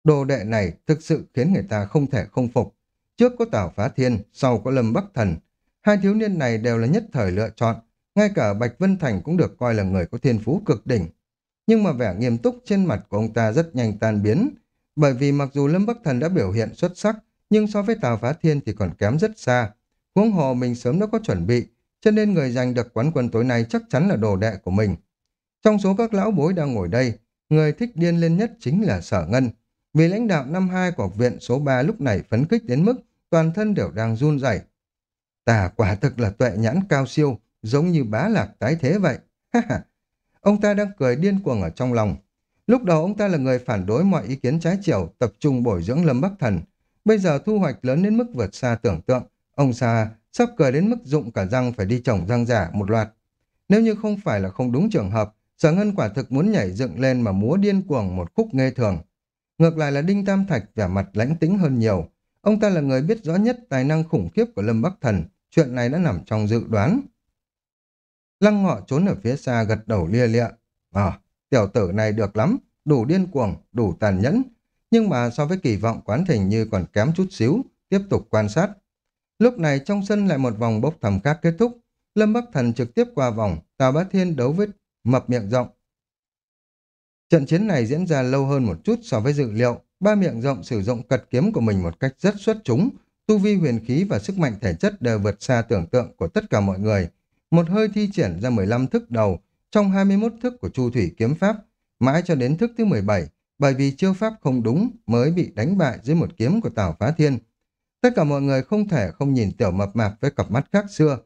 Đồ đệ này thực sự khiến người ta không thể không phục. Trước có Tào Phá Thiên, sau có Lâm Bắc Thần. Hai thiếu niên này đều là nhất thời lựa chọn, ngay cả Bạch Vân Thành cũng được coi là người có thiên phú cực đỉnh. Nhưng mà vẻ nghiêm túc trên mặt của ông ta rất nhanh tan biến, bởi vì mặc dù Lâm Bắc Thần đã biểu hiện xuất sắc, nhưng so với Tào Phá Thiên thì còn kém rất xa. Huống hồ mình sớm đã có chuẩn bị, cho nên người giành được quán quân tối nay chắc chắn là đồ đệ của mình. Trong số các lão bối đang ngồi đây, người thích điên lên nhất chính là Sở Ngân. Vì lãnh đạo năm hai của học viện số 3 lúc này phấn khích đến mức toàn thân đều đang run rẩy. Ta quả thực là tuệ nhãn cao siêu, giống như bá lạc tái thế vậy. ông ta đang cười điên cuồng ở trong lòng. Lúc đầu ông ta là người phản đối mọi ý kiến trái chiều, tập trung bồi dưỡng Lâm Bắc Thần. Bây giờ thu hoạch lớn đến mức vượt xa tưởng tượng. Ông Sa sắp cười đến mức dụng cả răng phải đi trồng răng giả một loạt. Nếu như không phải là không đúng trường hợp, sở ngân quả thực muốn nhảy dựng lên mà múa điên cuồng một khúc nghe thường. Ngược lại là Đinh Tam Thạch vẻ mặt lãnh tĩnh hơn nhiều. Ông ta là người biết rõ nhất tài năng khủng khiếp của Lâm Bắc Thần. Chuyện này đã nằm trong dự đoán. Lăng ngọ trốn ở phía xa gật đầu lia lịa. Ờ, tiểu tử này được lắm, đủ điên cuồng, đủ tàn nhẫn. Nhưng mà so với kỳ vọng quán thình như còn kém chút xíu, tiếp tục quan sát. Lúc này trong sân lại một vòng bốc thầm khác kết thúc. Lâm Bắc Thần trực tiếp qua vòng, Tào Bá Thiên đấu với mập miệng rộng. Trận chiến này diễn ra lâu hơn một chút so với dự liệu. Ba miệng rộng sử dụng cật kiếm của mình một cách rất xuất chúng. Tu vi huyền khí và sức mạnh thể chất đều vượt xa tưởng tượng của tất cả mọi người. Một hơi thi triển ra 15 thức đầu trong 21 thức của Chu Thủy Kiếm Pháp, mãi cho đến thức thứ 17, bởi vì chiêu pháp không đúng mới bị đánh bại dưới một kiếm của Tào Phá Thiên. Tất cả mọi người không thể không nhìn tiểu mập mạp với cặp mắt khác xưa.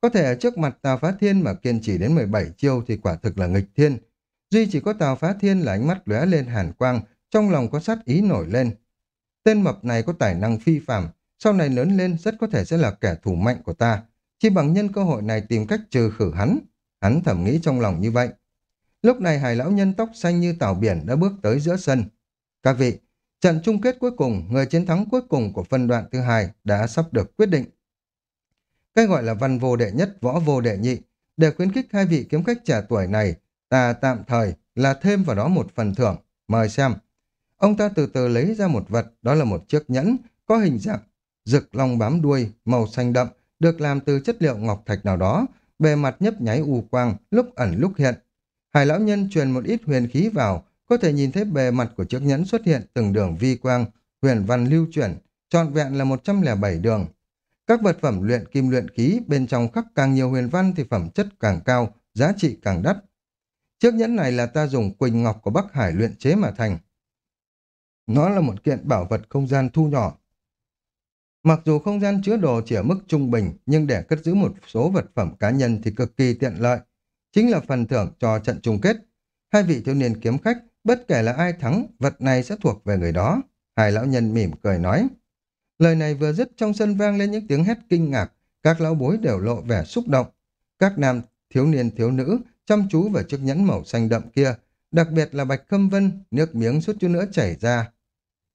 Có thể ở trước mặt Tào Phá Thiên mà kiên trì đến 17 chiêu thì quả thực là nghịch thiên. Duy chỉ có Tào Phá Thiên là ánh mắt lóe lên hàn quang, trong lòng có sát ý nổi lên. Tên mập này có tài năng phi phàm, sau này lớn lên rất có thể sẽ là kẻ thù mạnh của ta. Chỉ bằng nhân cơ hội này tìm cách trừ khử hắn. Hắn thầm nghĩ trong lòng như vậy. Lúc này hải lão nhân tóc xanh như tàu biển đã bước tới giữa sân. Các vị, trận chung kết cuối cùng, người chiến thắng cuối cùng của phân đoạn thứ hai đã sắp được quyết định. Cái gọi là văn vô đệ nhất, võ vô đệ nhị, để khuyến khích hai vị kiếm khách trẻ tuổi này, ta tạm thời là thêm vào đó một phần thưởng. Mời xem. Ông ta từ từ lấy ra một vật, đó là một chiếc nhẫn, có hình dạng rực long bám đuôi, màu xanh đậm, được làm từ chất liệu ngọc thạch nào đó, bề mặt nhấp nháy u quang, lúc ẩn lúc hiện. Hải lão nhân truyền một ít huyền khí vào, có thể nhìn thấy bề mặt của chiếc nhẫn xuất hiện từng đường vi quang, huyền văn lưu chuyển, trọn vẹn là 107 đường. Các vật phẩm luyện kim luyện khí bên trong khắc càng nhiều huyền văn thì phẩm chất càng cao, giá trị càng đắt. Chiếc nhẫn này là ta dùng quỳnh ngọc của Bắc Hải luyện chế mà thành. Nó là một kiện bảo vật không gian thu nhỏ. Mặc dù không gian chứa đồ chỉ ở mức trung bình, nhưng để cất giữ một số vật phẩm cá nhân thì cực kỳ tiện lợi. Chính là phần thưởng cho trận chung kết. Hai vị thiếu niên kiếm khách, bất kể là ai thắng, vật này sẽ thuộc về người đó. Hai lão nhân mỉm cười nói. Lời này vừa dứt trong sân vang lên những tiếng hét kinh ngạc, các lão bối đều lộ vẻ xúc động. Các nam thiếu niên thiếu nữ chăm chú vào chiếc nhẫn màu xanh đậm kia, đặc biệt là Bạch Khâm Vân, nước miếng suốt chút nữa chảy ra.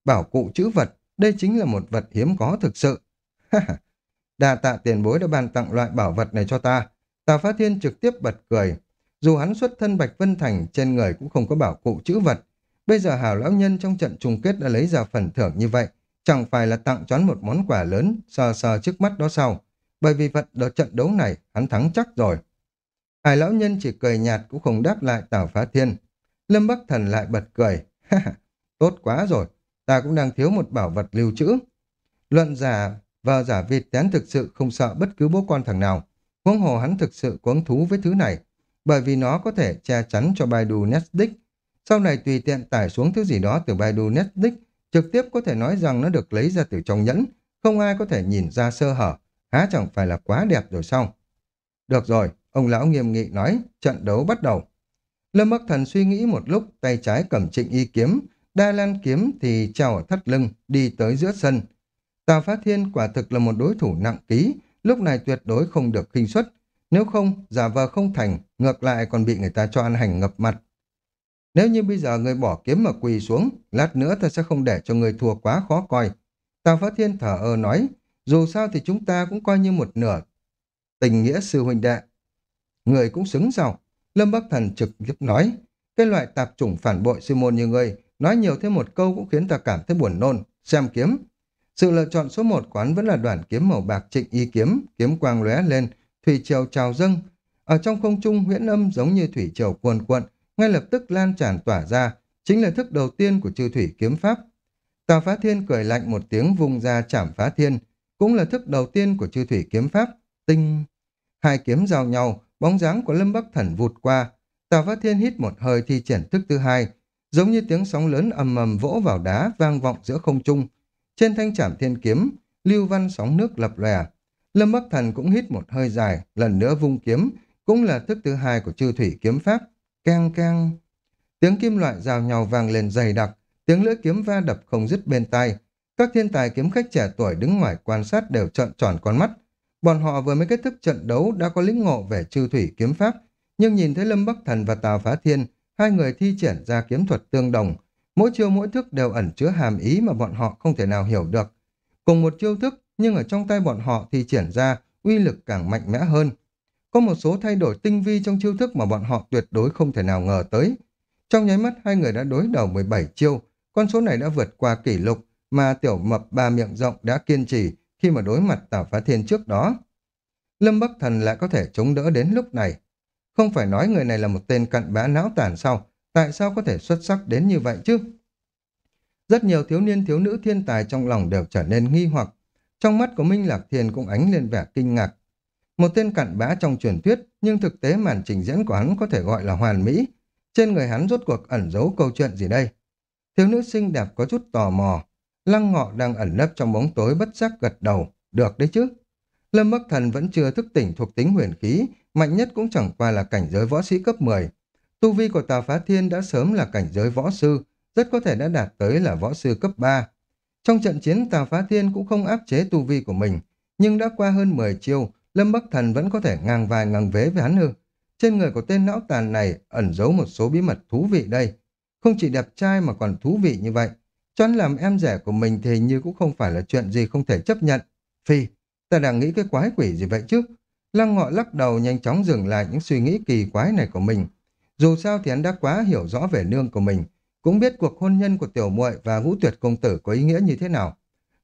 Bảo cụ chữ vật, đây chính là một vật hiếm có thực sự. Đà tạ tiền bối đã ban tặng loại bảo vật này cho ta. Tào Phá Thiên trực tiếp bật cười. Dù hắn xuất thân Bạch Vân Thành, trên người cũng không có bảo cụ chữ vật. Bây giờ hảo lão nhân trong trận chung kết đã lấy ra phần thưởng như vậy. Chẳng phải là tặng choán một món quà lớn, sờ sờ trước mắt đó sau. Bởi vì vật đợt trận đấu này, hắn thắng chắc rồi. Hải lão nhân chỉ cười nhạt cũng không đáp lại Tào Phá Thiên. Lâm Bắc Thần lại bật cười. Tốt quá rồi, ta cũng đang thiếu một bảo vật lưu trữ. Luận giả và giả vịt tén thực sự không sợ bất cứ bố con thằng nào. Huống hồ hắn thực sự có hứng thú với thứ này, bởi vì nó có thể che chắn cho Baidu Netflix. Sau này tùy tiện tải xuống thứ gì đó từ Baidu Netflix, trực tiếp có thể nói rằng nó được lấy ra từ trong nhẫn, không ai có thể nhìn ra sơ hở, há chẳng phải là quá đẹp rồi sao? Được rồi, ông lão nghiêm nghị nói, trận đấu bắt đầu. Lâm Bắc Thần suy nghĩ một lúc, tay trái cầm trịnh y kiếm, đa lan kiếm thì treo ở thắt lưng, đi tới giữa sân. Tào Phát Thiên quả thực là một đối thủ nặng ký, lúc này tuyệt đối không được khinh suất. Nếu không, giả vờ không thành, ngược lại còn bị người ta cho ăn hành ngập mặt. Nếu như bây giờ người bỏ kiếm mà quỳ xuống, lát nữa ta sẽ không để cho người thua quá khó coi. Tào Phát Thiên thở ơ nói, dù sao thì chúng ta cũng coi như một nửa tình nghĩa sư huynh đệ. Người cũng xứng sao? Lâm Bắc Thần trực tiếp nói, cái loại tạp chủng phản bội sư môn như ngươi, nói nhiều thêm một câu cũng khiến ta cảm thấy buồn nôn. Xem kiếm. Sự lựa chọn số một quán vẫn là đoạn kiếm màu bạc trịnh y kiếm, kiếm quang lóe lên, thủy triều trào dâng. Ở trong không trung huyễn âm giống như thủy triều cuồn cuộn, ngay lập tức lan tràn tỏa ra, chính là thức đầu tiên của chư thủy kiếm pháp. Tào Phá Thiên cười lạnh một tiếng vung ra chảm Phá Thiên, cũng là thức đầu tiên của chư thủy kiếm pháp. Tinh! Hai kiếm giao nhau, bóng dáng của Lâm Bắc Thần vụt qua. Tào phá Thiên hít một hơi thi triển thức thứ hai, giống như tiếng sóng lớn ầm ầm vỗ vào đá vang vọng giữa không trung. Trên thanh trảm thiên kiếm, lưu văn sóng nước lập lòe. Lâm Bắc Thần cũng hít một hơi dài, lần nữa vung kiếm, cũng là thức thứ hai của chư thủy kiếm pháp. Keng keng. Tiếng kim loại rào nhau vang lên dày đặc, tiếng lưỡi kiếm va đập không dứt bên tai. Các thiên tài kiếm khách trẻ tuổi đứng ngoài quan sát đều trợn tròn con mắt, Bọn họ vừa mới kết thúc trận đấu đã có lĩnh ngộ về chư thủy kiếm pháp, nhưng nhìn thấy Lâm Bắc Thần và Tào Phá Thiên, hai người thi triển ra kiếm thuật tương đồng. Mỗi chiêu mỗi thức đều ẩn chứa hàm ý mà bọn họ không thể nào hiểu được. Cùng một chiêu thức, nhưng ở trong tay bọn họ thi triển ra, uy lực càng mạnh mẽ hơn. Có một số thay đổi tinh vi trong chiêu thức mà bọn họ tuyệt đối không thể nào ngờ tới. Trong nháy mắt hai người đã đối đầu 17 chiêu, con số này đã vượt qua kỷ lục mà tiểu mập ba miệng rộng đã kiên trì khi mà đối mặt Tào Phá Thiên trước đó. Lâm Bắc Thần lại có thể chống đỡ đến lúc này. Không phải nói người này là một tên cặn bã não tàn sao, tại sao có thể xuất sắc đến như vậy chứ? Rất nhiều thiếu niên thiếu nữ thiên tài trong lòng đều trở nên nghi hoặc. Trong mắt của Minh Lạc Thiên cũng ánh lên vẻ kinh ngạc. Một tên cặn bã trong truyền thuyết, nhưng thực tế màn trình diễn của hắn có thể gọi là hoàn mỹ. Trên người hắn rốt cuộc ẩn giấu câu chuyện gì đây? Thiếu nữ xinh đẹp có chút tò mò. Lăng ngọ đang ẩn nấp trong bóng tối bất giác gật đầu. Được đấy chứ. Lâm Bắc Thần vẫn chưa thức tỉnh thuộc tính huyền khí, mạnh nhất cũng chẳng qua là cảnh giới võ sĩ cấp 10. Tu vi của Tào Phá Thiên đã sớm là cảnh giới võ sư, rất có thể đã đạt tới là võ sư cấp 3. Trong trận chiến Tào Phá Thiên cũng không áp chế tu vi của mình, nhưng đã qua hơn 10 chiêu, Lâm Bắc Thần vẫn có thể ngang vai ngang vế với hắn ư. Trên người của tên não tàn này ẩn giấu một số bí mật thú vị đây. Không chỉ đẹp trai mà còn thú vị như vậy. Cho anh làm em rẻ của mình thì như cũng không phải là chuyện gì không thể chấp nhận. Phi, ta đang nghĩ cái quái quỷ gì vậy chứ? Lăng ngọ lắc đầu nhanh chóng dừng lại những suy nghĩ kỳ quái này của mình. Dù sao thì hắn đã quá hiểu rõ về nương của mình, cũng biết cuộc hôn nhân của tiểu muội và vũ tuyệt công tử có ý nghĩa như thế nào.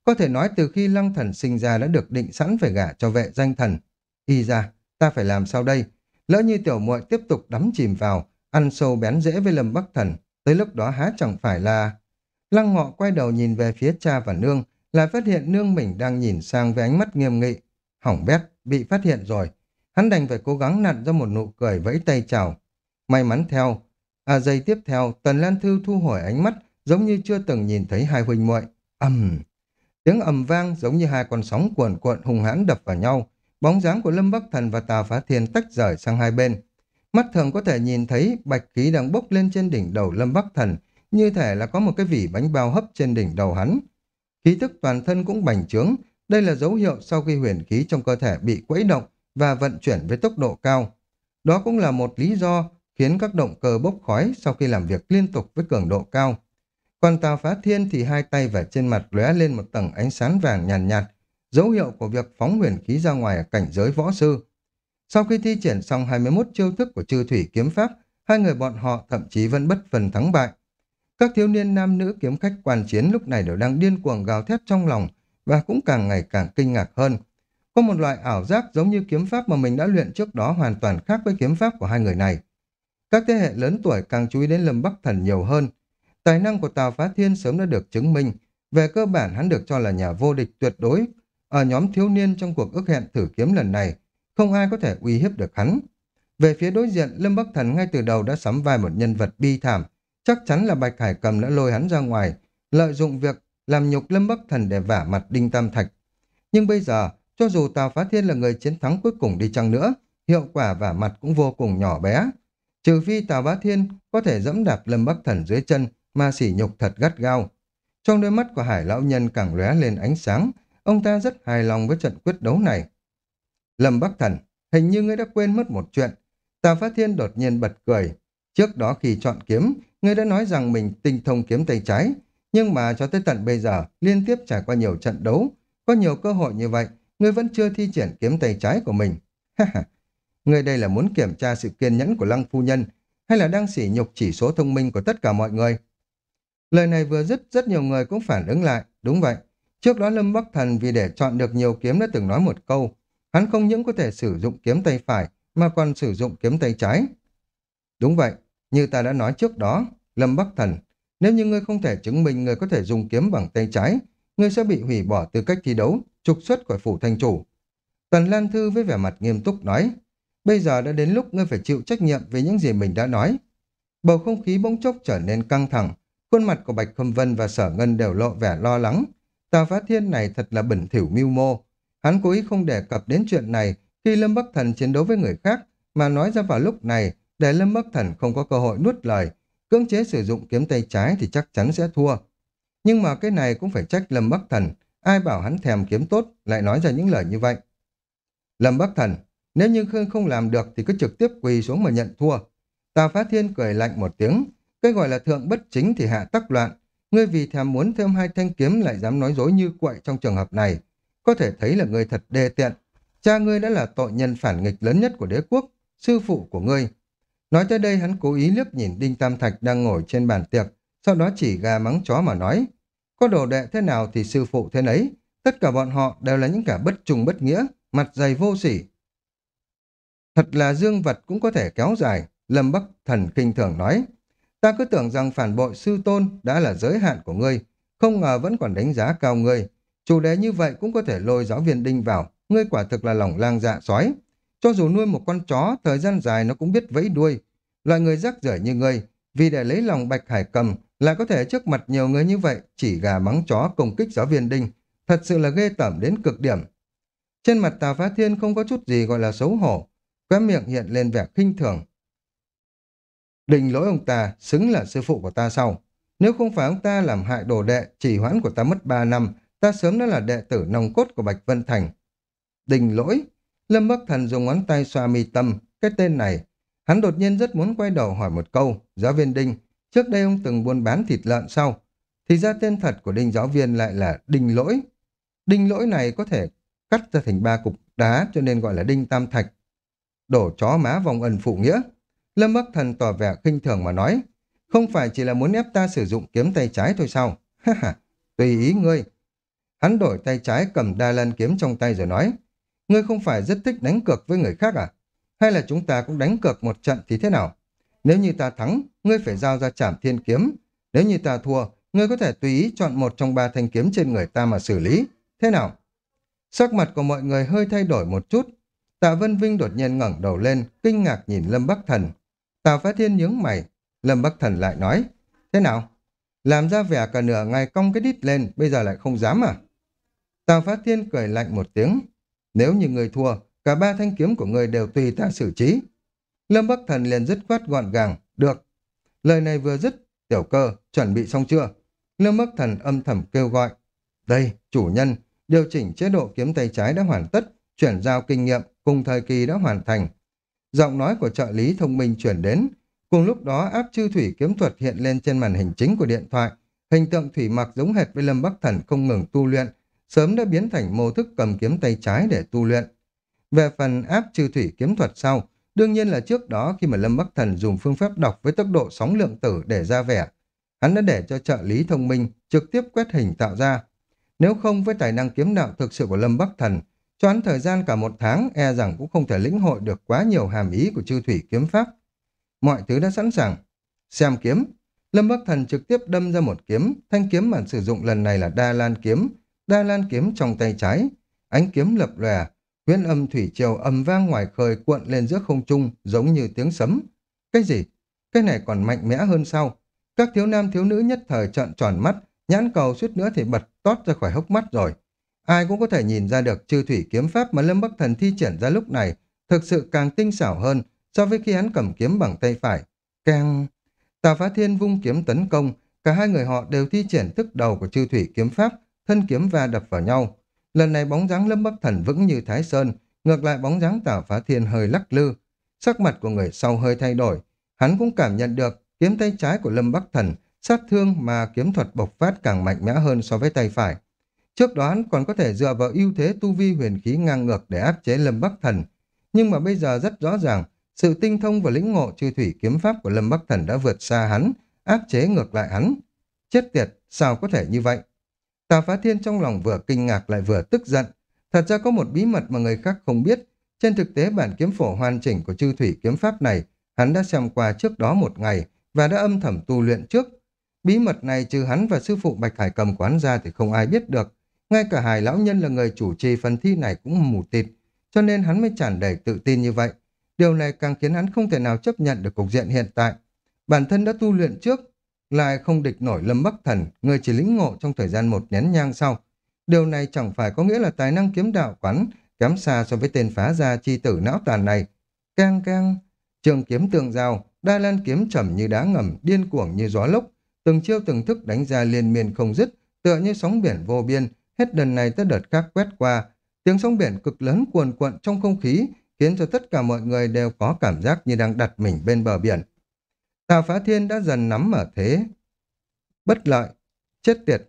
Có thể nói từ khi lăng thần sinh ra đã được định sẵn phải gả cho vệ danh thần. Y ra, ta phải làm sao đây? Lỡ như tiểu muội tiếp tục đắm chìm vào, ăn sâu bén rễ với lâm bắc thần, tới lúc đó há chẳng phải là... Lăng ngọ quay đầu nhìn về phía cha và nương, lại phát hiện nương mình đang nhìn sang với ánh mắt nghiêm nghị. Hỏng bét, bị phát hiện rồi. Hắn đành phải cố gắng nặn ra một nụ cười vẫy tay chào. May mắn theo. À giây tiếp theo, Tần Lan Thư thu hồi ánh mắt, giống như chưa từng nhìn thấy hai huynh muội. ầm Tiếng ầm vang giống như hai con sóng cuồn cuộn hùng hãn đập vào nhau. Bóng dáng của Lâm Bắc Thần và tà Phá Thiên tách rời sang hai bên. Mắt thường có thể nhìn thấy bạch khí đang bốc lên trên đỉnh đầu Lâm Bắc Thần, như thể là có một cái vỉ bánh bao hấp trên đỉnh đầu hắn. Khí tức toàn thân cũng bành trướng, đây là dấu hiệu sau khi huyền khí trong cơ thể bị quẫy động và vận chuyển với tốc độ cao. Đó cũng là một lý do khiến các động cơ bốc khói sau khi làm việc liên tục với cường độ cao. Còn Tào Phá Thiên thì hai tay và trên mặt lóe lên một tầng ánh sáng vàng nhàn nhạt, nhạt, dấu hiệu của việc phóng huyền khí ra ngoài ở cảnh giới võ sư. Sau khi thi triển xong 21 chiêu thức của chư thủy kiếm pháp, hai người bọn họ thậm chí vẫn bất phần thắng bại. Các thiếu niên nam nữ kiếm khách quan chiến lúc này đều đang điên cuồng gào thét trong lòng và cũng càng ngày càng kinh ngạc hơn. Có một loại ảo giác giống như kiếm pháp mà mình đã luyện trước đó hoàn toàn khác với kiếm pháp của hai người này. Các thế hệ lớn tuổi càng chú ý đến Lâm Bắc Thần nhiều hơn. Tài năng của Tào Phá Thiên sớm đã được chứng minh. Về cơ bản hắn được cho là nhà vô địch tuyệt đối. Ở nhóm thiếu niên trong cuộc ước hẹn thử kiếm lần này, không ai có thể uy hiếp được hắn. Về phía đối diện, Lâm Bắc Thần ngay từ đầu đã sắm vai một nhân vật bi thảm. Chắc chắn là Bạch Hải Cầm đã lôi hắn ra ngoài, lợi dụng việc làm nhục Lâm Bắc Thần để vả mặt Đinh Tam Thạch. Nhưng bây giờ, cho dù Tào Phá Thiên là người chiến thắng cuối cùng đi chăng nữa, hiệu quả vả mặt cũng vô cùng nhỏ bé. Trừ phi Tào phá Thiên có thể dẫm đạp Lâm Bắc Thần dưới chân mà sỉ nhục thật gắt gao. Trong đôi mắt của Hải Lão Nhân càng lóe lên ánh sáng, ông ta rất hài lòng với trận quyết đấu này. Lâm Bắc Thần, hình như ngươi đã quên mất một chuyện. Tào phá Thiên đột nhiên bật cười. Trước đó khi chọn kiếm, ngươi đã nói rằng mình tinh thông kiếm tay trái, nhưng mà cho tới tận bây giờ, liên tiếp trải qua nhiều trận đấu, có nhiều cơ hội như vậy, ngươi vẫn chưa thi triển kiếm tay trái của mình. ngươi đây là muốn kiểm tra sự kiên nhẫn của Lăng Phu Nhân, hay là đang sỉ nhục chỉ số thông minh của tất cả mọi người? Lời này vừa dứt, rất nhiều người cũng phản ứng lại. Đúng vậy, trước đó Lâm Bắc Thần vì để chọn được nhiều kiếm đã từng nói một câu, hắn không những có thể sử dụng kiếm tay phải, mà còn sử dụng kiếm tay trái. Đúng vậy, như ta đã nói trước đó, Lâm Bắc Thần nếu như ngươi không thể chứng minh ngươi có thể dùng kiếm bằng tay trái, ngươi sẽ bị hủy bỏ tư cách thi đấu, trục xuất khỏi phủ thanh chủ. Tần Lan Thư với vẻ mặt nghiêm túc nói, bây giờ đã đến lúc ngươi phải chịu trách nhiệm về những gì mình đã nói. Bầu không khí bỗng chốc trở nên căng thẳng, khuôn mặt của Bạch Khâm Vân và Sở Ngân đều lộ vẻ lo lắng. Tào Phá Thiên này thật là bẩn thỉu mưu mô. Hắn cố ý không đề cập đến chuyện này khi Lâm Bắc Thần chiến đấu với người khác, mà nói ra vào lúc này để Lâm Bắc Thần không có cơ hội nuốt lời, cưỡng chế sử dụng kiếm tay trái thì chắc chắn sẽ thua. Nhưng mà cái này cũng phải trách Lâm Bắc Thần, ai bảo hắn thèm kiếm tốt lại nói ra những lời như vậy. Lâm Bắc Thần, nếu như Khương không làm được thì cứ trực tiếp quỳ xuống mà nhận thua. Tà Phá Thiên cười lạnh một tiếng, cái gọi là thượng bất chính thì hạ tắc loạn. Ngươi vì thèm muốn thêm hai thanh kiếm lại dám nói dối như quậy trong trường hợp này. Có thể thấy là ngươi thật đê tiện. Cha ngươi đã là tội nhân phản nghịch lớn nhất của đế quốc, sư phụ của ngươi. Nói tới đây hắn cố ý liếc nhìn Đinh Tam Thạch đang ngồi trên bàn tiệc, sau đó chỉ gà mắng chó mà nói. Có đồ đệ thế nào thì sư phụ thế nấy, tất cả bọn họ đều là những kẻ bất trùng bất nghĩa, mặt dày vô sỉ. Thật là dương vật cũng có thể kéo dài, Lâm Bắc Thần kinh thường nói. Ta cứ tưởng rằng phản bội sư tôn đã là giới hạn của ngươi, không ngờ vẫn còn đánh giá cao ngươi. Chủ đề như vậy cũng có thể lôi giáo viên đinh vào, ngươi quả thực là lòng lang dạ sói. Cho dù nuôi một con chó, thời gian dài nó cũng biết vẫy đuôi. Loại người rắc rưởi như ngươi, vì để lấy lòng Bạch Hải Cầm, lại có thể trước mặt nhiều người như vậy, chỉ gà mắng chó công kích giáo viên đinh. Thật sự là ghê tởm đến cực điểm. Trên mặt Tào Phá Thiên không có chút gì gọi là xấu hổ, khóe miệng hiện lên vẻ khinh thường. đình lỗi ông ta xứng là sư phụ của ta sau. Nếu không phải ông ta làm hại đồ đệ, chỉ hoãn của ta mất ba năm, ta sớm đã là đệ tử nòng cốt của Bạch Vân Thành. Đình lỗi, Lâm Bắc Thần dùng ngón tay xoa mi tâm, cái tên này. Hắn đột nhiên rất muốn quay đầu hỏi một câu, giáo viên Đinh, trước đây ông từng buôn bán thịt lợn sau. Thì ra tên thật của Đinh giáo viên lại là Đinh lỗi. Đinh lỗi này có thể cắt ra thành ba cục đá cho nên gọi là Đinh Tam Thạch. Đổ chó má vòng ẩn phụ nghĩa. Lâm Bắc Thần tỏ vẻ khinh thường mà nói, không phải chỉ là muốn ép ta sử dụng kiếm tay trái thôi sao? Ha ha, tùy ý ngươi. Hắn đổi tay trái cầm đa lan kiếm trong tay rồi nói, ngươi không phải rất thích đánh cược với người khác à? Hay là chúng ta cũng đánh cược một trận thì thế nào? Nếu như ta thắng, ngươi phải giao ra trảm thiên kiếm. Nếu như ta thua, ngươi có thể tùy ý chọn một trong ba thanh kiếm trên người ta mà xử lý. Thế nào? Sắc mặt của mọi người hơi thay đổi một chút. Tạ Vân Vinh đột nhiên ngẩng đầu lên, kinh ngạc nhìn Lâm Bắc Thần. Tào Phá Thiên nhướng mày, Lâm Bắc Thần lại nói, thế nào? Làm ra vẻ cả nửa ngày cong cái đít lên, bây giờ lại không dám à? Tào Phá Thiên cười lạnh một tiếng, nếu như người thua, cả ba thanh kiếm của người đều tùy ta xử trí. Lâm Bắc Thần liền dứt khoát gọn gàng, được. Lời này vừa dứt, tiểu cơ, chuẩn bị xong chưa? Lâm Bắc Thần âm thầm kêu gọi. Đây, chủ nhân, điều chỉnh chế độ kiếm tay trái đã hoàn tất, chuyển giao kinh nghiệm cùng thời kỳ đã hoàn thành. Giọng nói của trợ lý thông minh chuyển đến. Cùng lúc đó áp chư thủy kiếm thuật hiện lên trên màn hình chính của điện thoại. Hình tượng thủy mặc giống hệt với Lâm Bắc Thần không ngừng tu luyện, sớm đã biến thành mô thức cầm kiếm tay trái để tu luyện. Về phần áp trừ thủy kiếm thuật sau, đương nhiên là trước đó khi mà Lâm Bắc Thần dùng phương pháp đọc với tốc độ sóng lượng tử để ra vẻ, hắn đã để cho trợ lý thông minh trực tiếp quét hình tạo ra. Nếu không với tài năng kiếm đạo thực sự của Lâm Bắc Thần, cho hắn thời gian cả một tháng e rằng cũng không thể lĩnh hội được quá nhiều hàm ý của chư thủy kiếm pháp. Mọi thứ đã sẵn sàng. Xem kiếm. Lâm Bắc Thần trực tiếp đâm ra một kiếm. Thanh kiếm mà sử dụng lần này là đa lan kiếm. Đa lan kiếm trong tay trái. Ánh kiếm lập lòe. Huyễn âm thủy triều ầm vang ngoài khơi cuộn lên giữa không trung giống như tiếng sấm. Cái gì? Cái này còn mạnh mẽ hơn sao? Các thiếu nam thiếu nữ nhất thời trợn tròn mắt, nhãn cầu suýt nữa thì bật tót ra khỏi hốc mắt rồi. Ai cũng có thể nhìn ra được chư thủy kiếm pháp mà Lâm Bắc Thần thi triển ra lúc này thực sự càng tinh xảo hơn so với khi hắn cầm kiếm bằng tay phải. Càng... Tào Phá Thiên vung kiếm tấn công, cả hai người họ đều thi triển thức đầu của chư thủy kiếm pháp, thân kiếm va đập vào nhau. Lần này bóng dáng Lâm Bắc Thần vững như Thái Sơn, ngược lại bóng dáng Tào Phá Thiên hơi lắc lư. Sắc mặt của người sau hơi thay đổi, hắn cũng cảm nhận được kiếm tay trái của Lâm Bắc Thần sát thương mà kiếm thuật bộc phát càng mạnh mẽ hơn so với tay phải. Trước đó hắn còn có thể dựa vào ưu thế tu vi huyền khí ngang ngược để áp chế Lâm Bắc Thần. Nhưng mà bây giờ rất rõ ràng, sự tinh thông và lĩnh ngộ chư thủy kiếm pháp của Lâm Bắc Thần đã vượt xa hắn, áp chế ngược lại hắn. Chết tiệt, sao có thể như vậy? Tà Phá Thiên trong lòng vừa kinh ngạc lại vừa tức giận. Thật ra có một bí mật mà người khác không biết. Trên thực tế bản kiếm phổ hoàn chỉnh của chư thủy kiếm pháp này, hắn đã xem qua trước đó một ngày và đã âm thầm tu luyện trước. Bí mật này trừ hắn và sư phụ Bạch Hải cầm quán ra thì không ai biết được. Ngay cả Hải lão nhân là người chủ trì phần thi này cũng mù tịt, cho nên hắn mới tràn đầy tự tin như vậy. Điều này càng khiến hắn không thể nào chấp nhận được cục diện hiện tại. Bản thân đã tu luyện trước, lại không địch nổi lâm bắc thần, người chỉ lĩnh ngộ trong thời gian một nén nhang sau. Điều này chẳng phải có nghĩa là tài năng kiếm đạo quán kém xa so với tên phá gia chi tử não tàn này. keng keng trường kiếm tường giao, đai lan kiếm trầm như đá ngầm, điên cuồng như gió lốc, từng chiêu từng thức đánh ra liên miên không dứt, tựa như sóng biển vô biên, Hết lần này tới đợt khác quét qua, tiếng sóng biển cực lớn cuồn cuộn trong không khí khiến cho tất cả mọi người đều có cảm giác như đang đặt mình bên bờ biển. Tào Phá Thiên đã dần nắm ở thế. Bất lợi, chết tiệt,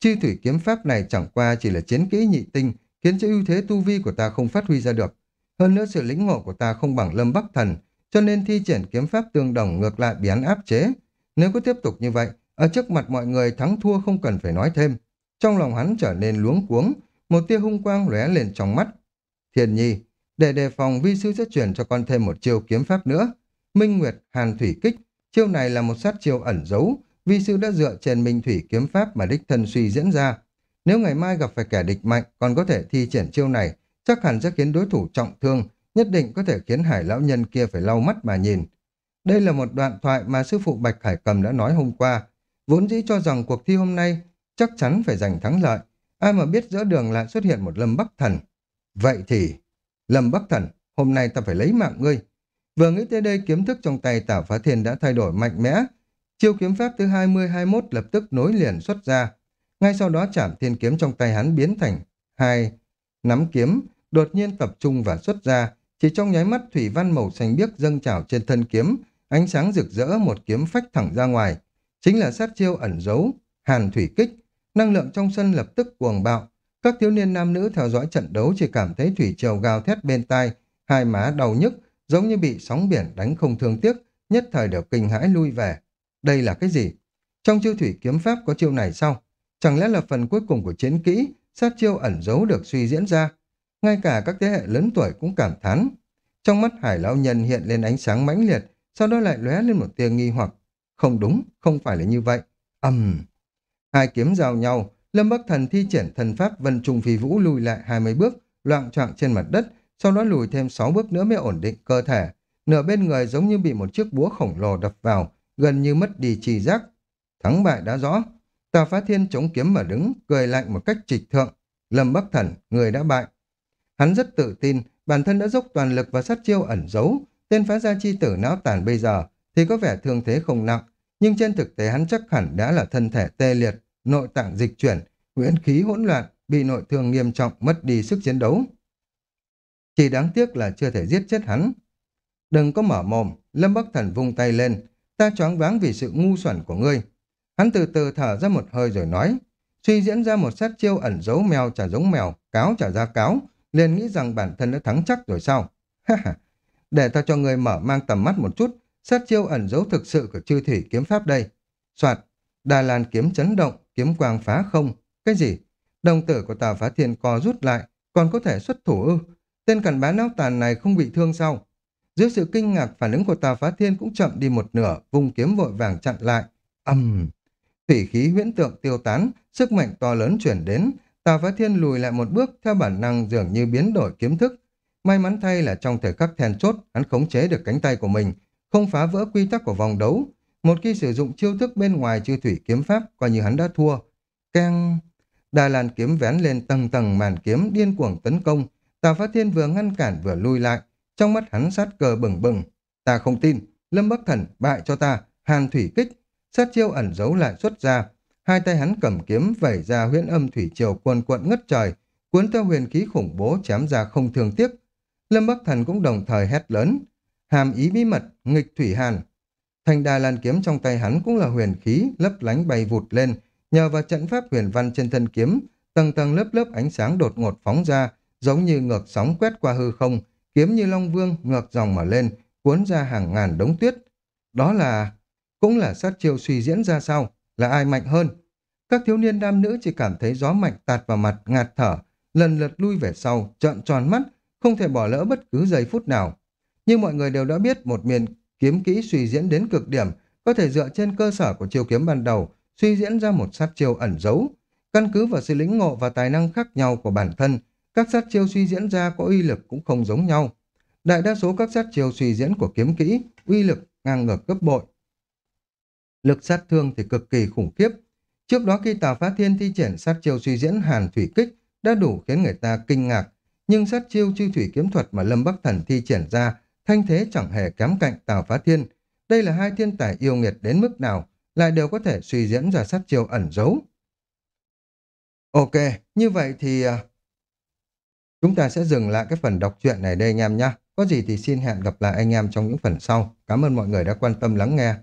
chi thủy kiếm pháp này chẳng qua chỉ là chiến kỹ nhị tinh, khiến cho ưu thế tu vi của ta không phát huy ra được. Hơn nữa sự lĩnh ngộ của ta không bằng lâm bắc thần, cho nên thi triển kiếm pháp tương đồng ngược lại bị hắn áp chế. Nếu cứ tiếp tục như vậy, ở trước mặt mọi người thắng thua không cần phải nói thêm. Trong lòng hắn trở nên luống cuống, một tia hung quang lóe lên trong mắt. Thiên nhi, để đề phòng vi sư sẽ chuyển cho con thêm một chiêu kiếm pháp nữa. Minh Nguyệt, Hàn Thủy Kích, chiêu này là một sát chiêu ẩn giấu, vi sư đã dựa trên Minh Thủy kiếm pháp mà đích thân suy diễn ra. Nếu ngày mai gặp phải kẻ địch mạnh còn có thể thi triển chiêu này, chắc hẳn sẽ khiến đối thủ trọng thương, nhất định có thể khiến hải lão nhân kia phải lau mắt mà nhìn. Đây là một đoạn thoại mà sư phụ Bạch Hải Cầm đã nói hôm qua. Vốn dĩ cho rằng cuộc thi hôm nay chắc chắn phải giành thắng lợi. Ai mà biết giữa đường lại xuất hiện một lâm bắc thần. Vậy thì, lâm bắc thần, hôm nay ta phải lấy mạng ngươi. Vừa nghĩ tới đây kiếm thức trong tay Tảo Phá Thiên đã thay đổi mạnh mẽ. Chiêu kiếm pháp thứ 20-21 lập tức nối liền xuất ra. Ngay sau đó chảm thiên kiếm trong tay hắn biến thành hai nắm kiếm, đột nhiên tập trung và xuất ra. Chỉ trong nháy mắt thủy văn màu xanh biếc dâng trào trên thân kiếm, ánh sáng rực rỡ một kiếm phách thẳng ra ngoài. Chính là sát chiêu ẩn giấu, hàn thủy kích. Năng lượng trong sân lập tức cuồng bạo. Các thiếu niên nam nữ theo dõi trận đấu chỉ cảm thấy thủy triều gào thét bên tai, hai má đau nhức, giống như bị sóng biển đánh không thương tiếc, nhất thời đều kinh hãi lui về. Đây là cái gì? Trong chiêu thủy kiếm pháp có chiêu này sao? Chẳng lẽ là phần cuối cùng của chiến kỹ, sát chiêu ẩn giấu được suy diễn ra? Ngay cả các thế hệ lớn tuổi cũng cảm thán. Trong mắt hải lão nhân hiện lên ánh sáng mãnh liệt, sau đó lại lóe lên một tia nghi hoặc. Không đúng, không phải là như vậy. ầm Hai kiếm giao nhau, Lâm Bắc Thần thi triển thần pháp Vân Trung Phi Vũ lùi lại hai mươi bước, loạn trọng trên mặt đất, sau đó lùi thêm sáu bước nữa mới ổn định cơ thể. Nửa bên người giống như bị một chiếc búa khổng lồ đập vào, gần như mất đi trì giác. Thắng bại đã rõ. Tà Phá Thiên chống kiếm mà đứng, cười lạnh một cách trịch thượng. Lâm Bắc Thần, người đã bại. Hắn rất tự tin, bản thân đã dốc toàn lực và sát chiêu ẩn giấu. Tên phá gia chi tử não tàn bây giờ thì có vẻ thương thế không nặng, nhưng trên thực tế hắn chắc hẳn đã là thân thể tê liệt, nội tạng dịch chuyển, huyễn khí hỗn loạn, bị nội thương nghiêm trọng, mất đi sức chiến đấu. Chỉ đáng tiếc là chưa thể giết chết hắn. Đừng có mở mồm, Lâm Bắc Thần vung tay lên, ta choáng váng vì sự ngu xuẩn của ngươi. Hắn từ từ thở ra một hơi rồi nói, suy diễn ra một sát chiêu ẩn giấu mèo trả giống mèo, cáo trả ra cáo, liền nghĩ rằng bản thân đã thắng chắc rồi sao? Để ta cho ngươi mở mang tầm mắt một chút, sát chiêu ẩn giấu thực sự của chư thủy kiếm pháp đây. Soạt, Đà Lan kiếm chấn động, kiếm quang phá không. Cái gì? Đồng tử của Tào Phá Thiên co rút lại, còn có thể xuất thủ ư? Tên cằn bá não tàn này không bị thương sao? Dưới sự kinh ngạc, phản ứng của Tào Phá Thiên cũng chậm đi một nửa, vùng kiếm vội vàng chặn lại. ầm, Thủy khí huyễn tượng tiêu tán, sức mạnh to lớn chuyển đến. Tào Phá Thiên lùi lại một bước theo bản năng dường như biến đổi kiếm thức. May mắn thay là trong thời khắc then chốt, hắn khống chế được cánh tay của mình, không phá vỡ quy tắc của vòng đấu. Một khi sử dụng chiêu thức bên ngoài chư thủy kiếm pháp, coi như hắn đã thua. Keng! Đà Lan kiếm vén lên tầng tầng màn kiếm điên cuồng tấn công. Tào Phát Thiên vừa ngăn cản vừa lui lại. Trong mắt hắn sát cờ bừng bừng. Ta không tin. Lâm Bắc Thần bại cho ta. Hàn thủy kích. Sát chiêu ẩn giấu lại xuất ra. Hai tay hắn cầm kiếm vẩy ra huyễn âm thủy triều cuồn cuộn ngất trời. Cuốn theo huyền khí khủng bố chém ra không thương tiếc. Lâm Bắc Thần cũng đồng thời hét lớn hàm ý bí mật, nghịch thủy hàn. Thành đà lan kiếm trong tay hắn cũng là huyền khí, lấp lánh bay vụt lên, nhờ vào trận pháp huyền văn trên thân kiếm, tầng tầng lớp lớp ánh sáng đột ngột phóng ra, giống như ngược sóng quét qua hư không, kiếm như long vương ngược dòng mà lên, cuốn ra hàng ngàn đống tuyết. Đó là... cũng là sát chiêu suy diễn ra sao? Là ai mạnh hơn? Các thiếu niên nam nữ chỉ cảm thấy gió mạnh tạt vào mặt, ngạt thở, lần lượt lui về sau, trợn tròn mắt, không thể bỏ lỡ bất cứ giây phút nào. Nhưng mọi người đều đã biết một miền kiếm kỹ suy diễn đến cực điểm có thể dựa trên cơ sở của chiêu kiếm ban đầu suy diễn ra một sát chiêu ẩn giấu. Căn cứ vào sự lĩnh ngộ và tài năng khác nhau của bản thân, các sát chiêu suy diễn ra có uy lực cũng không giống nhau. Đại đa số các sát chiêu suy diễn của kiếm kỹ, uy lực ngang ngược gấp bội. Lực sát thương thì cực kỳ khủng khiếp. Trước đó khi Tào Phá Thiên thi triển sát chiêu suy diễn hàn thủy kích đã đủ khiến người ta kinh ngạc, nhưng sát chiêu chư thủy kiếm thuật mà Lâm Bắc Thần thi triển ra thanh thế chẳng hề kém cạnh Tào Phá Thiên. Đây là hai thiên tài yêu nghiệt đến mức nào, lại đều có thể suy diễn ra sát chiêu ẩn giấu. Ok, như vậy thì à, chúng ta sẽ dừng lại cái phần đọc truyện này đây anh em nhé. Có gì thì xin hẹn gặp lại anh em trong những phần sau. Cảm ơn mọi người đã quan tâm lắng nghe.